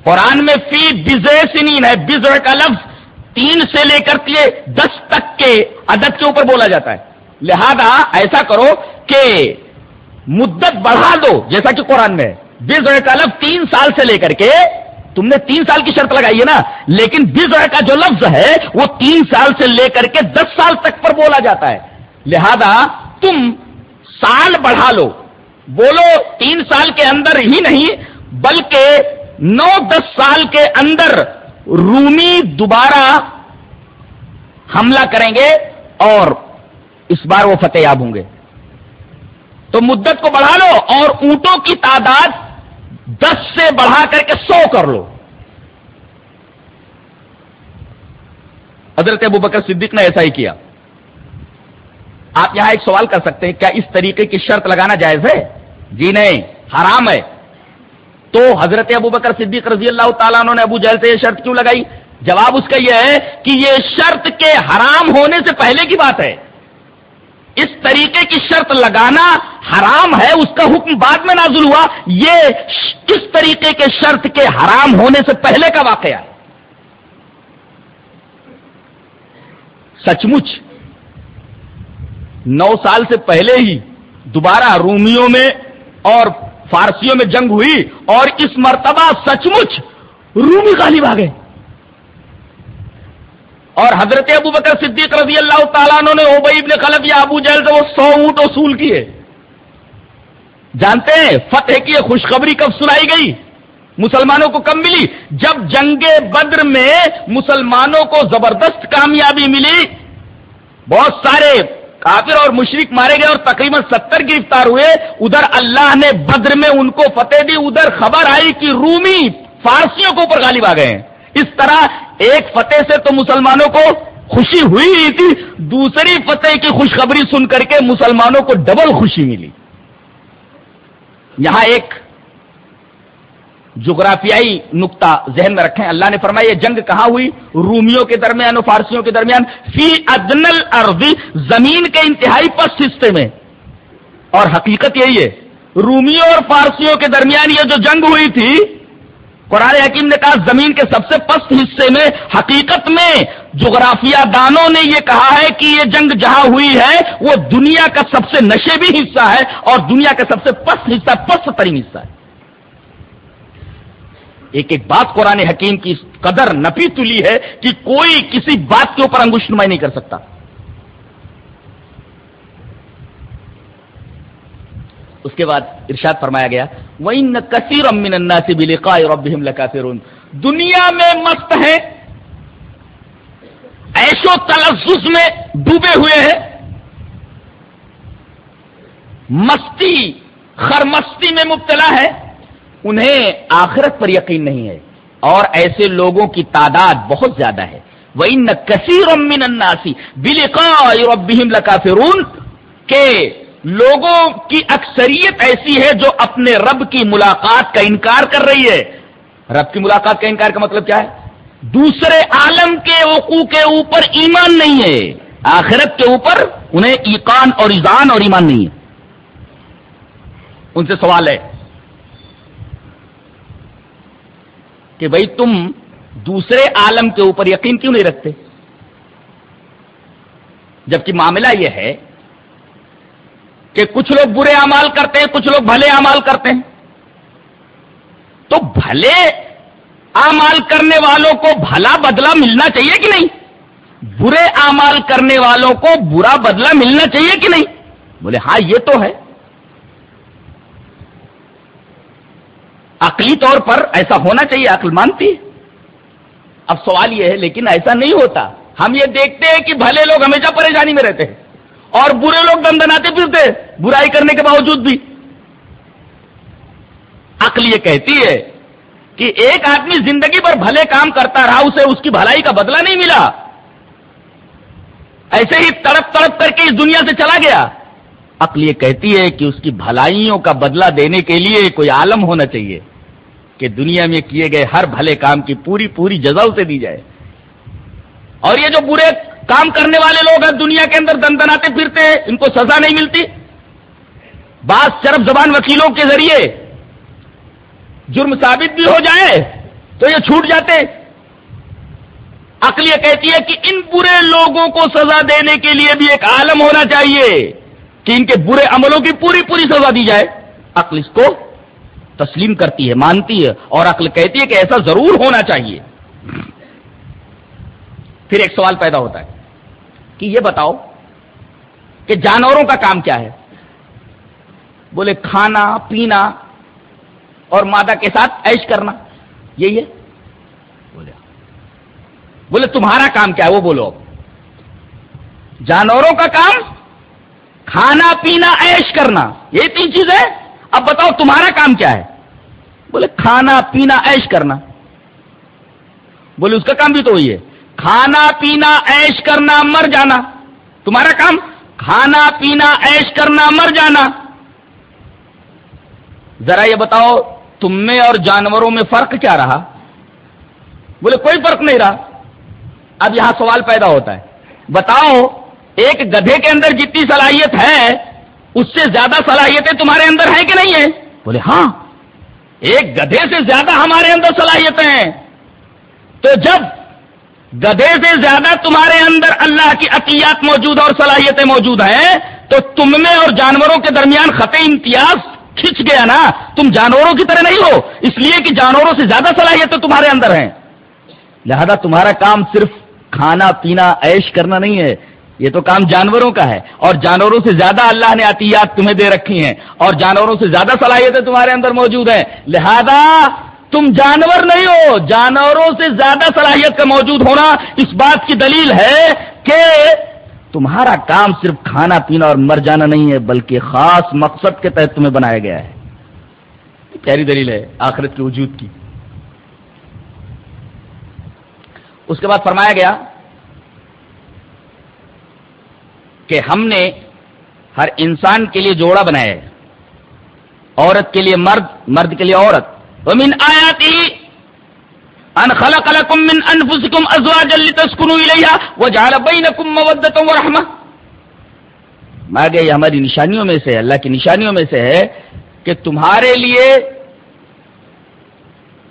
قرآن میں فی بزے سنین ہے، بزر کا لفظ تین سے لے کر کے دس تک کے عدد کے اوپر بولا جاتا ہے۔ لہذا ایسا کرو کہ مدت بڑھا دو، جیسا کہ قرآن میں بز کا لفظ تین سال سے لے کر کے تم نے تین سال کی شرط لگائی ہے نا، لیکن بز کا جو لفظ ہے، وہ تین سال سے لے کر کے دس سال تک پر بولا جاتا ہے۔ لہذا تم سال بڑھا لو۔ بولو تین سال کے اندر ہی نہیں، بلکہ نو دس سال کے اندر رومی دوبارہ حملہ کریں گے اور اس بار وہ فتح یاب ہوں گے۔ تو مدت کو بڑھا لو اور اونٹوں کی تعداد دس سے بڑھا کر کے سو کر لو۔ حضرت ابو بکر صدیق نے ایسا ہی کیا۔ آپ یہاں ایک سوال کر سکتے ہیں، کیا اس طریقے کی شرط لگانا جائز ہے؟ جی نہیں، حرام ہے۔ تو حضرت ابو بکر صدیق رضی اللہ تعالیٰ نے ابو جہل سے یہ شرط کیوں لگائی؟ جواب اس کا یہ ہے کہ یہ شرط کے حرام ہونے سے پہلے کی بات ہے۔ اس طریقے کی شرط لگانا حرام ہے، اس کا حکم بعد میں نازل ہوا۔ یہ اس طریقے کے شرط کے حرام ہونے سے پہلے کا واقعہ ہے۔ سچ مچ، نو سال سے پہلے ہی دوبارہ رومیوں میں اور فارسیوں میں جنگ ہوئی اور اس مرتبہ سچ مچ رومی غالب آ گئے۔ اور حضرت ابو بکر صدیق رضی اللہ تعالیٰ نے اوبئی ابن خلف یا ابو جہل سے وہ سو اونٹ وصول کیے۔ جانتے ہیں؟ فتح کی خوشخبری کب سنائی گئی؟ مسلمانوں کو کم ملی؟ جب جنگ بدر میں مسلمانوں کو زبردست کامیابی ملی۔ بہت سارے کافر اور مشرق مارے گئے اور تقریباً ستر گرفتار ہوئے۔ ادھر اللہ نے بدر میں ان کو فتح دی، ادھر خبر آئی کہ رومی فارسیوں کو اوپر غالب آ گئے۔ ہیں اس طرح ایک فتح سے تو مسلمانوں کو خوشی ہوئی ہی تھی، دوسری فتح کی خوشخبری سن کر کے مسلمانوں کو ڈبل خوشی ملی۔ یہاں ایک جغرافیائی نقطہ ذہن میں رکھیں۔ اللہ نے فرمایا، یہ جنگ کہاں ہوئی؟ رومیوں کے درمیان اور فارسیوں کے درمیان۔ فی ادنل ارضی زمین کے انتہائی پس حصے میں۔ اور حقیقت یہی ہے، رومیوں اور فارسیوں کے درمیان یہ جو جنگ ہوئی تھی قرآن حکیم نے کہا، زمین کے سب سے پست حصے میں، حقیقت میں جغرافیہ دانوں نے یہ کہا ہے کہ یہ جنگ جہاں ہوئی ہے، وہ دنیا کا سب سے نشے بھی حصہ ہے اور دنیا کا سب سے پست حصہ پست ترین حصہ ہے۔ ایک ایک بات قرآن حکیم کی قدر نفی تلی ہے کہ کوئی کسی بات کے اوپر انگوش نمائی نہیں کر سکتا۔ اس کے بعد ارشاد فرمایا گیا وہ کثیر امین سے بھی دنیا میں مست ہے ایشو تلفظ میں ڈوبے ہوئے ہیں۔ مستی، خرمستی میں مبتلا ہے انہیں آخرت پر یقین نہیں ہے۔ اور ایسے لوگوں کی تعداد بہت زیادہ ہے۔ وہ ان کثیر امین اناسی بلقاء لکا فرون کے لوگوں کی اکثریت ایسی ہے جو اپنے رب کی ملاقات کا انکار کر رہی ہے۔ رب کی ملاقات کا انکار کا مطلب کیا ہے؟ دوسرے عالم کے وقوع کے اوپر ایمان نہیں ہے۔ آخرت کے اوپر انہیں ایقان اور ایزان اور ایمان نہیں ہے۔ ان سے سوال ہے کہ بھائی تم دوسرے عالم کے اوپر یقین کیوں نہیں رکھتے؟ جبکہ معاملہ یہ ہے کہ کچھ لوگ برے امال کرتے ہیں، کچھ لوگ بھلے امال کرتے ہیں۔ تو بھلے امال کرنے والوں کو بھلا بدلہ ملنا چاہیے کہ نہیں؟ برے امال کرنے والوں کو برا بدلہ ملنا چاہیے کہ نہیں؟ بولے ہاں یہ تو ہے۔ عقلی طور پر ایسا ہونا چاہیے، عقل مانتی اب سوال یہ ہے، لیکن ایسا نہیں ہوتا۔ ہم یہ دیکھتے ہیں کہ بھلے لوگ ہمیشہ پریشانی میں رہتے ہیں۔ اور برے لوگ دم دناتے پھرتے، برائی کرنے کے باوجود بھی۔ عقل یہ کہتی ہے کہ ایک آدمی زندگی پر بھلے کام کرتا رہا، اسے اس کی بھلائی کا بدلہ نہیں ملا۔ ایسے ہی تڑپ تڑپ کر کے اس دنیا سے چلا گیا۔ عقل یہ کہتی ہے کہ اس کی بھلائیوں کا بدلہ دینے کے لیے کوئی عالم ہونا چاہیے کہ دنیا میں کیے گئے ہر بھلے کام کی پوری پوری جزا اسے دی جائے۔ اور یہ جو برے کام کرنے والے لوگ ہیں، دنیا کے اندر دن دناتے پھرتے ہیں ان کو سزا نہیں ملتی۔ بعض شرف زبان وکیلوں کے ذریعے جرم ثابت بھی ہو جائے تو یہ چھوٹ جاتے۔ عقل یہ کہتی ہے کہ ان برے لوگوں کو سزا دینے کے لیے بھی ایک عالم ہونا چاہیے کہ ان کے برے عملوں کی پوری پوری سزا دی جائے۔ عقل اس کو تسلیم کرتی ہے، مانتی ہے اور عقل کہتی ہے کہ ایسا ضرور ہونا چاہیے۔ پھر ایک سوال پیدا ہوتا ہے۔ کہ یہ بتاؤ کہ جانوروں کا کام کیا ہے؟ بولے کھانا، پینا اور مادہ کے ساتھ ایش کرنا، یہی ہے؟ بولے بولے تمہارا کام کیا ہے؟ وہ بولو جانوروں کا کام کھانا، پینا ایش کرنا یہ تین چیز ہے اب بتاؤ تمہارا کام کیا ہے؟ بولے کھانا، پینا ایش کرنا۔ بولے اس کا کام بھی تو وہی ہے۔ کھانا پینا ایش کرنا مر جانا تمہارا کام کھانا پینا ایش کرنا مر جانا ذرا یہ بتاؤ تم میں اور جانوروں میں فرق کیا رہا بولے کوئی فرق نہیں رہا اب یہاں سوال پیدا ہوتا ہے بتاؤ ایک گدھے کے اندر جتنی صلاحیت ہے اس سے زیادہ صلاحیتیں تمہارے اندر ہیں کہ نہیں ہے بولے ہاں ایک گدھے سے زیادہ ہمارے اندر صلاحیتیں ہیں تو جب گدھے سے زیادہ تمہارے اندر اللہ کی عطیات موجود اور صلاحیتیں موجود ہیں، تو تم میں اور جانوروں کے درمیان خط امتیاز کھچ گیا نا۔ تم جانوروں کی طرح نہیں ہو، اس لیے کہ جانوروں سے زیادہ صلاحیتیں تمہارے اندر ہیں۔ لہذا تمہارا کام صرف کھانا، پینا، عیش کرنا نہیں ہے، یہ تو کام جانوروں کا ہے۔ اور جانوروں سے زیادہ اللہ نے عطیات تمہیں دے رکھی ہیں، اور جانوروں سے زیادہ صلاحیتیں تمہارے اندر موجود ہیں۔ لہذا تم جانور نہیں ہو، جانوروں سے زیادہ صلاحیت کا موجود ہونا اس بات کی دلیل ہے کہ تمہارا کام صرف کھانا پینا اور مر جانا نہیں ہے، بلکہ خاص مقصد کے تحت تمہیں بنایا گیا ہے۔ پیاری دلیل ہے آخرت کے وجود کی۔ اس کے بعد فرمایا گیا کہ ہم نے ہر انسان کے لیے جوڑا بنایا ہے، عورت کے لیے مرد مرد کے لیے عورت۔ ومن آیاتی ان خلق لکم من انفسکم ازواجا لتسکنو الیہا وجعل بینکم مودتا ورحمہ ماگے یہ ہماری نشانیوں میں سے اللہ کی نشانیوں میں سے ہے کہ تمہارے لیے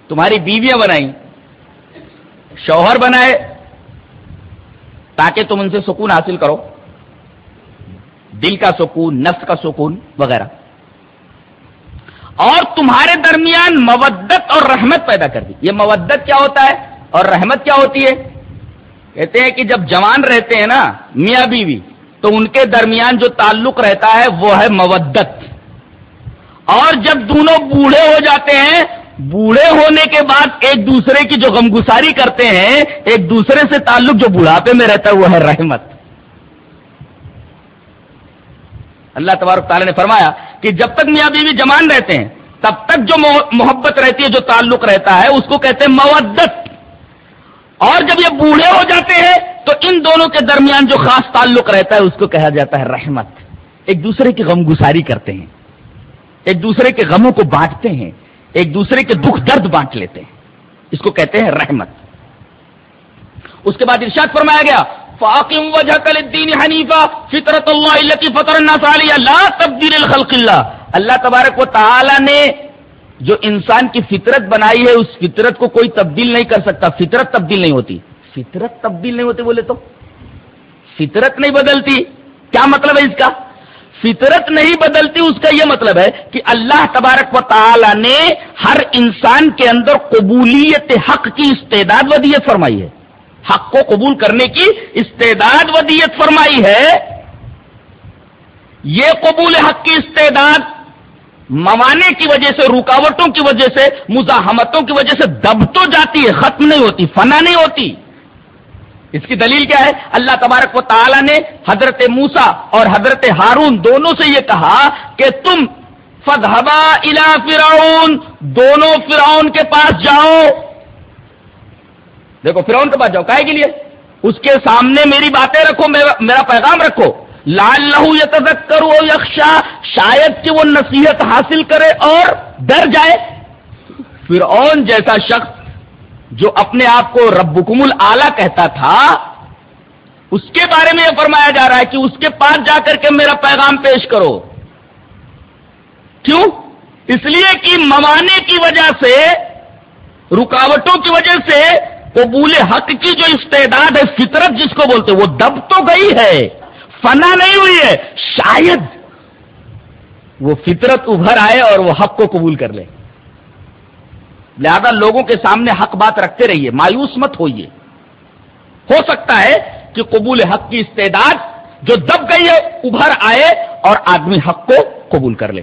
تمہاری بیویاں بنائی شوہر بنائے تاکہ تم ان سے سکون حاصل کرو۔ دل کا سکون، نفس کا سکون، وغیرہ۔ اور تمہارے درمیان مودت اور رحمت پیدا کر دی۔ یہ مودت کیا ہوتا ہے اور رحمت کیا ہوتی ہے؟ کہتے ہیں کہ جب جوان رہتے ہیں نا، میاں بیوی، تو ان کے درمیان جو تعلق رہتا ہے، وہ ہے مودت۔ اور جب دونوں بوڑھے ہو جاتے ہیں، بوڑھے ہونے کے بعد ایک دوسرے کی جو غمگساری کرتے ہیں، ایک دوسرے سے تعلق جو بڑھاپے میں رہتا ہے، وہ ہے رحمت۔ اللہ تبارک تعالیٰ نے فرمایا کہ جب تک میاں بیوی جمان رہتے ہیں، تب تک جو محبت رہتی ہے، جو تعلق رہتا ہے، اس کو کہتے ہیں مودت۔ اور جب یہ بوڑھے ہو جاتے ہیں، تو ان دونوں کے درمیان جو خاص تعلق رہتا ہے، اس کو کہا جاتا ہے رحمت۔ ایک دوسرے کی غم گساری کرتے ہیں۔ ایک دوسرے کے غموں کو بانٹتے ہیں۔ ایک دوسرے کے دکھ درد بانٹ لیتے ہیں۔ اس کو کہتے ہیں رحمت۔ اس کے بعد ارشاد فرمایا گیا فاقم وجہ الدین حنیفہ فطرت اللہ کی فطر اللہ تبدیل الخلق اللہ اللہ تبارک و تعالی نے جو انسان کی فطرت بنائی ہے، اس فطرت کو کوئی تبدیل نہیں کر سکتا. فطرت تبدیل نہیں ہوتی. فطرت تبدیل نہیں ہوتی، بولے تو. فطرت نہیں بدلتی. کیا مطلب ہے اس کا؟ فطرت نہیں بدلتی، اس کا یہ مطلب ہے کہ اللہ تبارک و تعالی نے ہر انسان کے اندر قبولیت حق کی استعداد ودیت فرمائی ہے۔ حق کو قبول کرنے کی استعداد ودیت فرمائی ہے۔ یہ قبول حق کی استعداد موانے کی وجہ سے، رکاوٹوں کی وجہ سے، مزاحمتوں کی وجہ سے دب تو جاتی ہے، ختم نہیں ہوتی، فنا نہیں ہوتی۔ اس کی دلیل کیا ہے؟ اللہ تبارک و تعالی نے حضرت موسا اور حضرت ہارون دونوں سے یہ کہا کہ تم فدحبا الا فرعون، دونوں فرعون کے پاس جاؤ۔ دیکھو، فرعون کے پاس جاؤ کہے کے لیے؟ اس کے سامنے میری باتیں رکھو میرا پیغام رکھو۔ لال لہو یہ کرو یکشا شاید کہ وہ نصیحت حاصل کرے اور ڈر جائے۔ فرعون جیسا شخص جو اپنے آپ کو رب کمل کہتا تھا، اس کے بارے میں یہ فرمایا جا رہا ہے کہ اس کے پاس جا کر کے میرا پیغام پیش کرو۔ کیوں؟ اس لیے کہ موانے کی وجہ سے، رکاوٹوں کی وجہ سے قبول حق کی جو استعداد ہے، فطرت جس کو بولتے وہ دب تو گئی ہے، فنا نہیں ہوئی ہے، شاید وہ فطرت ابھر آئے اور وہ حق کو قبول کر لے۔ لہذا لوگوں کے سامنے حق بات رکھتے رہیے، مایوس مت ہوئیے۔ ہو سکتا ہے کہ قبول حق کی استعداد جو دب گئی ہے، ابھر آئے اور آدمی حق کو قبول کر لے۔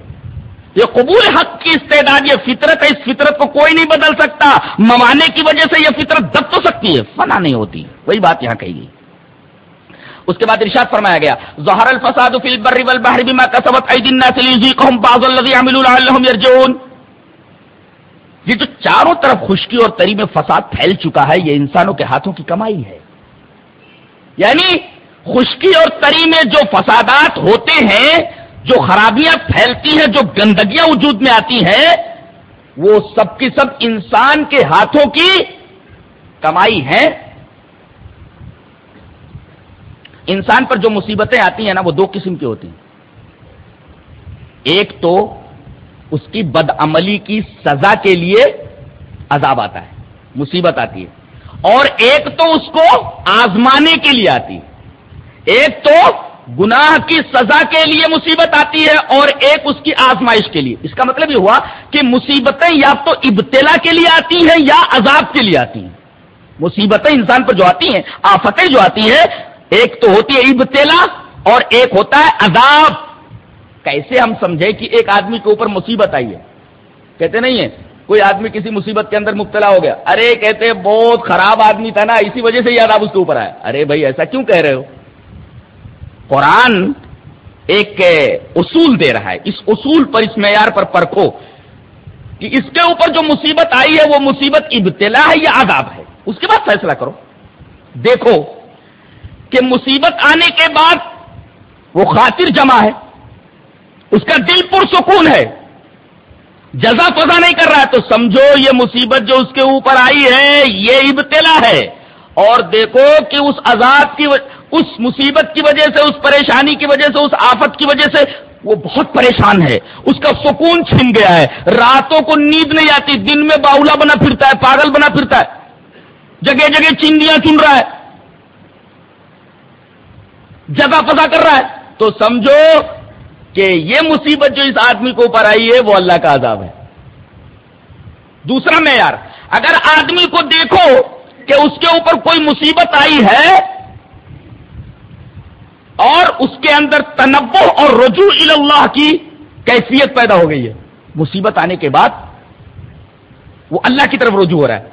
یہ قبول حق کی استعداد، یہ فطرت ہے، اس فطرت کو کوئی نہیں بدل سکتا۔ موانے کی وجہ سے یہ فطرت دب تو سکتی ہے، فنا نہیں ہوتی۔ وہی بات یہاں کہی گئی۔ اس کے بعد ارشاد فرمایا گیا، ظہر الفساد فی البر والبحر بما کسبت ایدی الناس لیذیقهم بعض الذی عملوا لعلهم يرجعون یہ جو چاروں طرف خشکی اور تری میں فساد پھیل چکا ہے، یہ انسانوں کے ہاتھوں کی کمائی ہے۔ یعنی خشکی اور تری میں جو فسادات ہوتے ہیں جو خرابیاں پھیلتی ہیں، جو گندگیاں وجود میں آتی ہیں، وہ سب کی سب انسان کے ہاتھوں کی کمائی ہے انسان پر جو مصیبتیں آتی ہیں نا، وہ دو قسم کی ہوتی ہیں۔ ایک تو اس کی بد عملی کی سزا کے لیے عذاب آتا ہے، مصیبت آتی ہے۔ اور ایک تو اس کو آزمانے کے لیے آتی ہے۔ ایک تو گناہ کی سزا کے لیے مصیبت آتی ہے اور ایک اس کی آزمائش کے لیے۔ اس کا مطلب یہ ہوا کہ مصیبتیں یا تو ابتلا کے لیے آتی ہیں یا عذاب کے لیے آتی ہیں۔ مصیبتیں انسان پر جو آتی ہیں، آفتیں جو آتی ہیں، ایک تو ہوتی ہے ابتلا اور ایک ہوتا ہے عذاب۔ کیسے ہم سمجھے کہ ایک آدمی کے اوپر مصیبت آئی ہے؟ کہتے نہیں ہے کوئی آدمی کسی مصیبت کے اندر مبتلا ہو گیا۔ ارے کہتے بہت خراب آدمی تھا نا، اسی وجہ سے یاد آپ اس کے اوپر آئے ارے بھائی، ایسا کیوں کہہ رہے ہو؟ قرآن ایک اصول دے رہا ہے۔ اس اصول پر، اس معیار پر پرکھو کہ اس کے اوپر جو مصیبت آئی ہے، وہ مصیبت ابتلا ہے یا آداب ہے۔ اس کے بعد فیصلہ کرو۔ دیکھو کہ مصیبت آنے کے بعد وہ خاطر جمع ہے۔ اس کا دل پرسکون ہے۔ جزا فضا نہیں کر رہا ہے۔ تو سمجھو یہ مصیبت جو اس کے اوپر آئی ہے، یہ ابتلا ہے۔ اور دیکھو کہ اس عذاب کی اس مصیبت کی وجہ سے، اس پریشانی کی وجہ سے، اس آفت کی وجہ سے وہ بہت پریشان ہے۔ اس کا سکون چھن گیا ہے۔ راتوں کو نیند نہیں آتی، دن میں باؤلا بنا پھرتا ہے، پاگل بنا پھرتا ہے۔ جگہ جگہ چنگیاں چن رہا ہے۔ جگہ پتا کر رہا ہے۔ تو سمجھو کہ یہ مصیبت جو اس آدمی کو اوپر آئی ہے، وہ اللہ کا عذاب ہے۔ دوسرا معیار، اگر آدمی کو دیکھو کہ اس کے اوپر کوئی مصیبت آئی ہے اور اس کے اندر تنوع اور رجوع اللہ کی کیفیت پیدا ہو گئی ہے۔ مصیبت آنے کے بعد وہ اللہ کی طرف رجوع ہو رہا ہے۔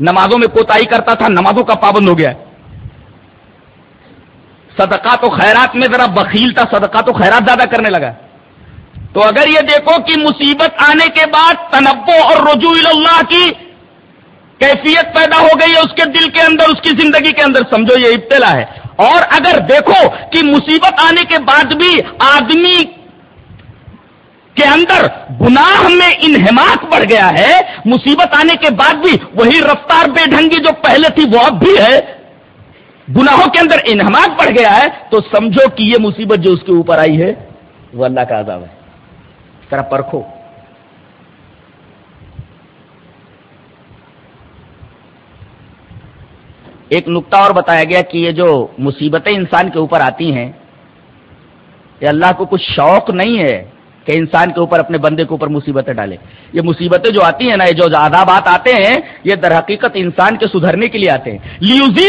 نمازوں میں کوتاہی کرتا تھا، نمازوں کا پابند ہو گیا۔ ہے صدقات و خیرات میں ذرا بخیل تھا، صدقات و خیرات زیادہ کرنے لگا۔ تو اگر یہ دیکھو کہ مصیبت آنے کے بعد تنوع اور رجوع اللہ کی کیفیت پیدا ہو گئی ہے، اس کے دل کے اندر، اس کی زندگی کے اندر، سمجھو یہ ابتلا ہے۔ اور اگر دیکھو کہ مصیبت آنے کے بعد بھی آدمی کے اندر گناہ میں انہماک بڑھ گیا ہے، مصیبت آنے کے بعد بھی وہی رفتار بے ڈھنگی جو پہلے تھی وہ اب بھی ہے، گناہوں کے اندر انہماک بڑھ گیا ہے، تو سمجھو کہ یہ مصیبت جو اس کے اوپر آئی ہے، وہ اللہ کا عذاب ہے۔ ذرا پرکھو۔ ایک نقطہ اور بتایا گیا کہ یہ جو مصیبتیں انسان کے اوپر آتی ہیں، یہ اللہ کو کچھ شوق نہیں ہے کہ انسان کے اوپر اپنے بندے کے اوپر مصیبتیں ڈالے۔ یہ مصیبتیں جو آتی ہیں نا، یہ جو آدابات آتے ہیں، یہ در حقیقت انسان کے سدھرنے کے لیے آتے ہیں۔ لیوزی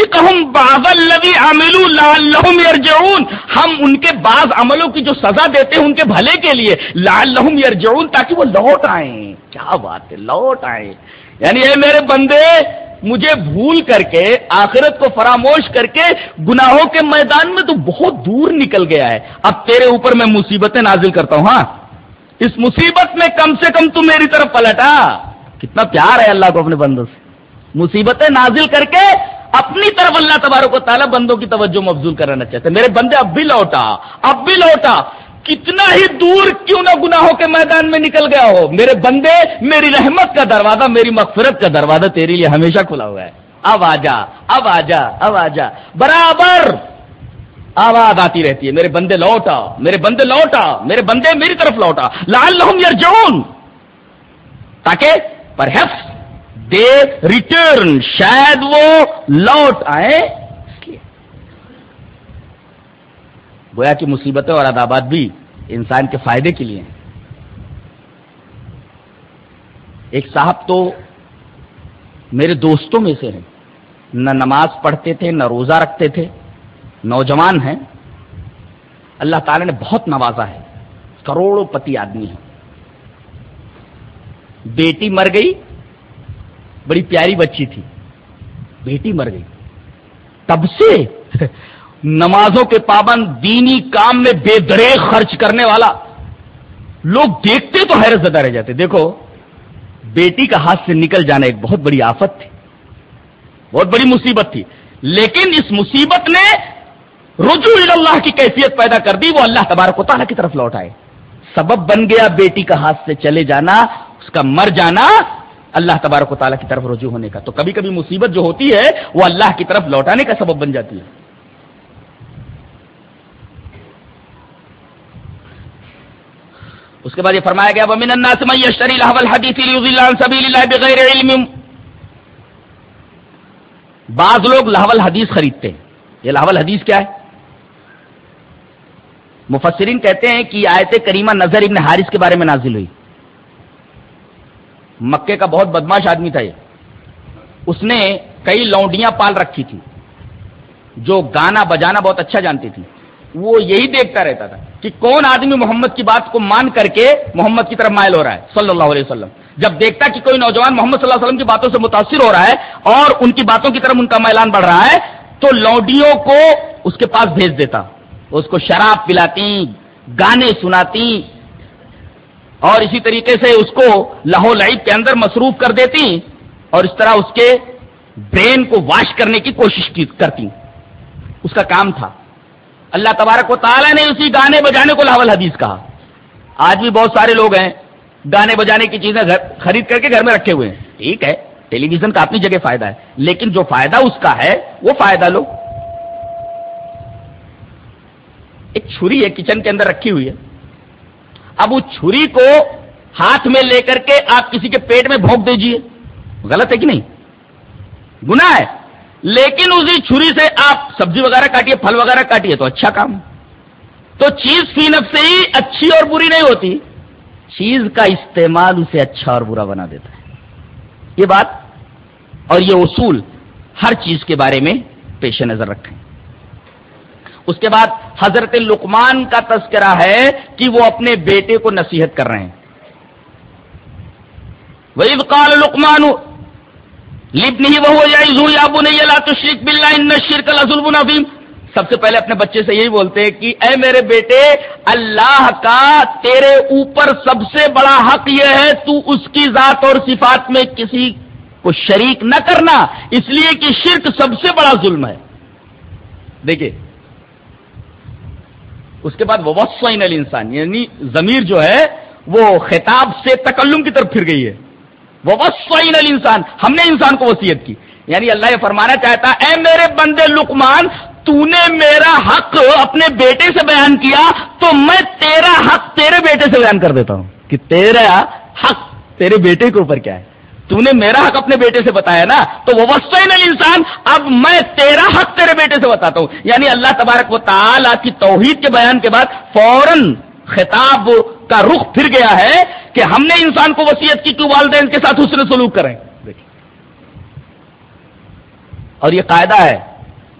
ہم ان کے بعض عملوں کی جو سزا دیتے ہیں ان کے بھلے کے لیے۔ لال لہم یرجعون تاکہ وہ لوٹ آئیں۔ کیا بات ہے، لوٹ آئیں۔ یعنی اے میرے بندے مجھے بھول کر کے، آخرت کو فراموش کر کے گناہوں کے میدان میں تو بہت دور نکل گیا ہے۔ اب تیرے اوپر میں مصیبتیں نازل کرتا ہوں ہاں۔ اس مصیبت میں کم سے کم تو میری طرف پلٹا۔ کتنا پیار ہے اللہ کو اپنے بندوں سے۔ مصیبتیں نازل کر کے اپنی طرف اللہ تبارک و تعالیٰ بندوں کی توجہ مفضول کرانا چاہتے میرے بندے، اب بھی لوٹا، اب بھی لوٹا۔ کتنا ہی دور کیوں نہ گناہوں کے میدان میں نکل گیا ہو؟ میرے بندے، میری رحمت کا دروازہ، میری مغفرت کا دروازہ تیرے لیے ہمیشہ کھلا ہوا ہے۔ اب آ جا، اب آ جا، اب آ جا۔ برابر! آواز آتی رہتی ہے۔ میرے بندے لوٹا میرے بندے لوٹا میرے بندے میری طرف لوٹا لال لہم یار تاکہ پر دے ریٹرن، شاید وہ لوٹ آئے گویا کی مصیبتیں اور ادابات بھی انسان کے فائدے کے لیے ہیں۔ ایک صاحب تو میرے دوستوں میں سے ہیں۔ نہ نماز پڑھتے تھے، نہ روزہ رکھتے تھے۔ نوجوان ہیں۔ اللہ تعالی نے بہت نوازا ہے۔ کروڑوں پتی آدمی ہیں۔ بیٹی مر گئی، بڑی پیاری بچی تھی۔ بیٹی مر گئی۔ تب سے نمازوں کے پابند دینی کام میں بے درے خرچ کرنے والا۔ لوگ دیکھتے تو حیرت زدہ رہ جاتے۔ دیکھو، بیٹی کا ہاتھ سے نکل جانا ایک بہت بڑی آفت تھی۔ بہت بڑی مصیبت تھی۔ لیکن اس مصیبت نے رجوع اللہ کی کیفیت پیدا کر دی۔ وہ اللہ تبارک و تعالیٰ کی طرف لوٹ آئے۔ سبب بن گیا بیٹی کا ہاتھ سے چلے جانا، اس کا مر جانا اللہ تبارک و تعالیٰ کی طرف رجوع ہونے کا۔ تو کبھی کبھی مصیبت جو ہوتی ہے، وہ اللہ کی طرف لوٹانے کا سبب بن جاتی ہے۔ اس کے بعد یہ فرمایا گیا، ومن الناس من يشتري لهو الحديث ليضل عن سبيل الله بغير علم. بعض لوگ لہول حدیث خریدتے ہیں۔ یہ لہول حدیث کیا ہے؟ مفسرین کہتے ہیں کہ آیت کریمہ نظر ابن حارث کے بارے میں نازل ہوئی۔ مکے کا بہت بدماش آدمی تھا یہ۔ اس نے کئی لونڈیاں پال رکھی تھی، جو گانا بجانا بہت اچھا جانتی تھی۔ وہ یہی دیکھتا رہتا تھا کہ کون آدمی محمد کی بات کو مان کر کے محمد کی طرف مائل ہو رہا ہے، صلی اللہ علیہ وسلم۔ جب دیکھتا کہ کوئی نوجوان محمد صلی اللہ علیہ وسلم کی باتوں سے متاثر ہو رہا ہے اور ان کی باتوں کی طرف ان کا میلان بڑھ رہا ہے، تو لوڈیوں کو اس کے پاس بھیج دیتا۔ اس کو شراب پلاتی، گانے سناتی۔ اور اسی طریقے سے اس کو لہو لعب کے اندر مصروف کر دیتی اور اس طرح اس کے برین کو واش کرنے کی کوشش کرتی۔ اس کا کام تھا۔ اللہ تبارک و تعالیٰ نے اسی گانے بجانے کو لاول حدیث کہا۔ آج بھی بہت سارے لوگ ہیں گانے بجانے کی چیزیں خرید کر کے گھر میں رکھے ہوئے ہیں۔ ٹھیک ہے ٹیلی ویژن کا اپنی جگہ فائدہ ہے، لیکن جو فائدہ اس کا ہے، وہ فائدہ لو۔ ایک چھری ہے، کچن کے اندر رکھی ہوئی ہے۔ اب اس چھری کو ہاتھ میں لے کر کے آپ کسی کے پیٹ میں بھونک دیجیے غلط ہے کہ نہیں؟ گنا ہے۔ لیکن اسی چھری سے آپ سبزی وغیرہ کاٹیے، پھل وغیرہ کاٹیے تو اچھا کام۔ تو چیز فی نف سے ہی اچھی اور بری نہیں ہوتی۔ چیز کا استعمال اسے اچھا اور برا بنا دیتا ہے۔ یہ بات اور یہ اصول ہر چیز کے بارے میں پیش نظر رکھیں۔ اس کے بعد حضرت لقمان کا تذکرہ ہے کہ وہ اپنے بیٹے کو نصیحت کر رہے ہیں۔ وہی قال لکمان لبنی وہ یا بنی لا تشرک باللہ، ان الشرک لظلم عظیم۔ سب سے پہلے اپنے بچے سے یہی بولتے ہیں کہ اے میرے بیٹے، اللہ کا تیرے اوپر سب سے بڑا حق یہ ہے، تو اس کی ذات اور صفات میں کسی کو شریک نہ کرنا۔ اس لیے کہ شرک سب سے بڑا ظلم ہے۔ دیکھیے، اس کے بعد وسوئن انسان یعنی ضمیر جو ہے، وہ خطاب سے تکلم کی طرف پھر گئی ہے۔ وہ وسوئن انسان ہم نے انسان کو وسیعت کی۔ یعنی اللہ یہ فرمانا چاہتا اے میرے بندے لکمان تو نے میرا حق اپنے بیٹے سے بیان کیا، تو میں تیرا حق تیرے بیٹے سے بیان کر دیتا ہوں۔ کہ تیرا حق تیرے بیٹے کے اوپر کیا ہے۔ تو نے میرا حق اپنے بیٹے سے بتایا نا، تو وہ وسطین انسان اب میں تیرا حق تیرے بیٹے سے بتاتا ہوں۔ یعنی اللہ تبارک و تعالیٰ کی توحید کے بیان کے بعد فوراً خطاب کا رخ پھر گیا ہے کہ ہم نے انسان کو وسیعت کی کہ والدین کے ساتھ حسن سلوک کریں۔ اور یہ قاعدہ ہے،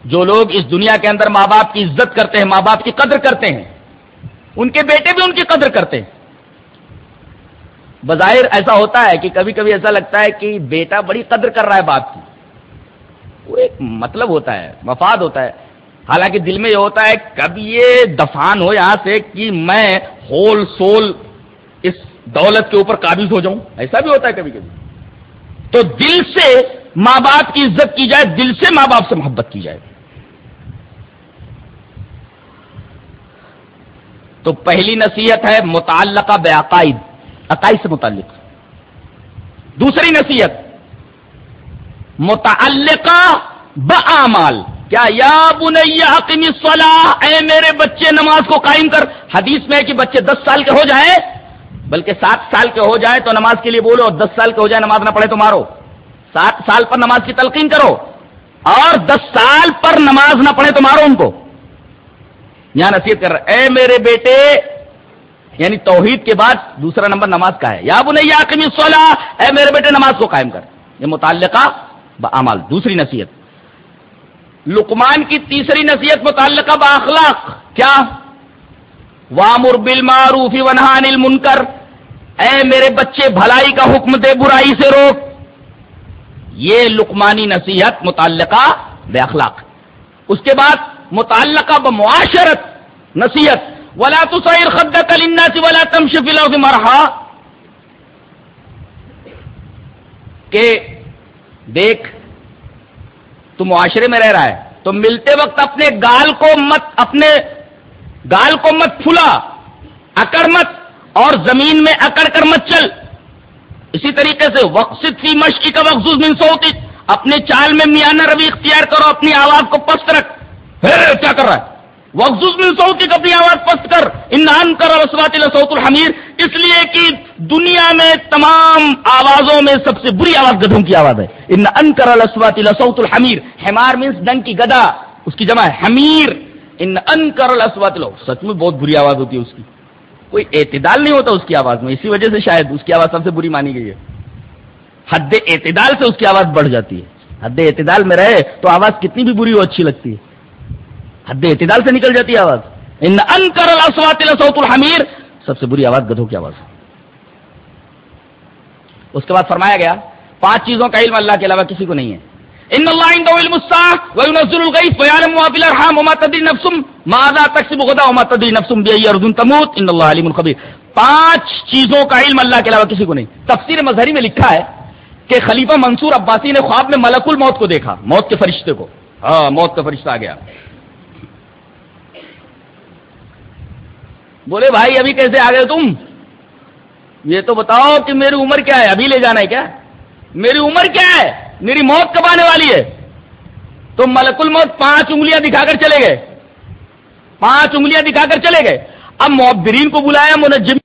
جو لوگ اس دنیا کے اندر ماں باپ کی عزت کرتے ہیں، ماں باپ کی قدر کرتے ہیں، ان کے بیٹے بھی ان کی قدر کرتے ہیں۔ بظاہر ایسا ہوتا ہے کہ کبھی کبھی ایسا لگتا ہے کہ بیٹا بڑی قدر کر رہا ہے باپ کی۔ وہ ایک مطلب ہوتا ہے، مفاد ہوتا ہے۔ حالانکہ دل میں یہ ہوتا ہے کب یہ دفان ہو یہاں سے کہ میں ہول سول اس دولت کے اوپر قابض ہو جاؤں؟ ایسا بھی ہوتا ہے کبھی کبھی۔ تو دل سے ماں باپ کی عزت کی جائے، دل سے ماں باپ سے محبت کی جائے۔ تو پہلی نصیحت ہے متعلقہ بعقائد، عقائد سے متعلق۔ دوسری نصیحت، متعلقہ بعمال۔ کیا یا بنیا حقمی صلاح اے میرے بچے، نماز کو قائم کر۔ حدیث میں ہے کہ بچے دس سال کے ہو جائیں، بلکہ سات سال کے ہو جائے تو نماز کے لیے بولو، اور دس سال کے ہو جائے نماز نہ پڑھے تو مارو۔ سات سال پر نماز کی تلقین کرو، اور دس سال پر نماز نہ پڑھے تو مارو ان کو۔ یہاں نصیحت کر رہے اے میرے بیٹے یعنی توحید کے بعد دوسرا نمبر نماز کا ہے۔ یا بنیا حقمی صلاح اے میرے بیٹے، نماز کو قائم کر۔ یہ متعلقہ بعمال دوسری نصیحت۔ لقمان کی تیسری نصیحت متعلقہ باخلاق کیا؟ وامر بالمعروف ونہان المنکر، اے میرے بچے، بھلائی کا حکم دے، برائی سے روک۔ یہ لقمانی نصیحت متعلقہ بے اخلاق۔ اس کے بعد متعلقہ بمعاشرت نصیحت، ولا تصير خدك للناس ولا تمشي في الارض مرحا۔ کہ دیکھ تو معاشرے میں رہ رہا ہے۔ تو ملتے وقت اپنے گال کو مت، اپنے گال کو مت پھلا اکڑ مت، اور زمین میں اکڑ کر مت چل۔ اسی طریقے سے وقصد فی مشقی کا وقصوص من سوتی اپنے چال میں میانہ روی اختیار کرو، اپنی آواز کو پست رکھ۔ کیا کر رہا ہے؟ وقصوص من سوتی اپنی آواز پست کر۔ ان کر رسوات سوت الحمیر۔ اس لیے کہ دنیا میں تمام آوازوں میں سب سے بری آواز گدھوں کی آواز ہے۔ ان ان کر رسوات الحمیر حمار مینس ڈنگ کی گدا، اس کی جمع ہے۔ حمیر۔ ان ان کر رسوات سچ میں بہت بری آواز ہوتی ہے اس کی۔ کوئی اعتدال نہیں ہوتا اس کی آواز میں۔ اسی وجہ سے شاید اس کی آواز سب سے بری مانی گئی ہے۔ حد اعتدال سے اس کی آواز بڑھ جاتی ہے۔ حد اعتدال میں رہے تو آواز کتنی بھی بری ہو اچھی لگتی ہے۔ حد اعتدال سے نکل جاتی ہے آواز۔ ان ان کر سوت الحمیر سب سے بری آواز گدھوں کی آواز ہے۔ اس کے بعد فرمایا گیا، پانچ چیزوں کا علم اللہ کے علاوہ کسی کو نہیں ہے۔ ان اللہ عنده علم الساعه وينزل الغيث ويعلم ما في الارحام وما تدري نفس ماذا تكسب غدا وما تدري نفس باي ارض تموت؟ ان الله عليم خبير پانچ چیزوں کا علم اللہ کے علاوہ کسی کو نہیں۔ تفسیر مظہری میں لکھا ہے کہ خلیفہ منصور عباسی نے خواب میں ملک الموت کو دیکھا، موت کے فرشتے کو۔ ہاں موت کا فرشتہ آ گیا۔ بولے، بھائی، ابھی کیسے آ گئے تم؟ یہ تو بتاؤ کہ میری عمر کیا ہے؟ ابھی لے جانا ہے کیا؟ میری عمر کیا ہے؟ میری موت کب آنے والی ہے؟ تو ملک الموت پانچ انگلیاں دکھا کر چلے گئے۔ پانچ انگلیاں دکھا کر چلے گئے۔ اب معبرین کو بلایا منجم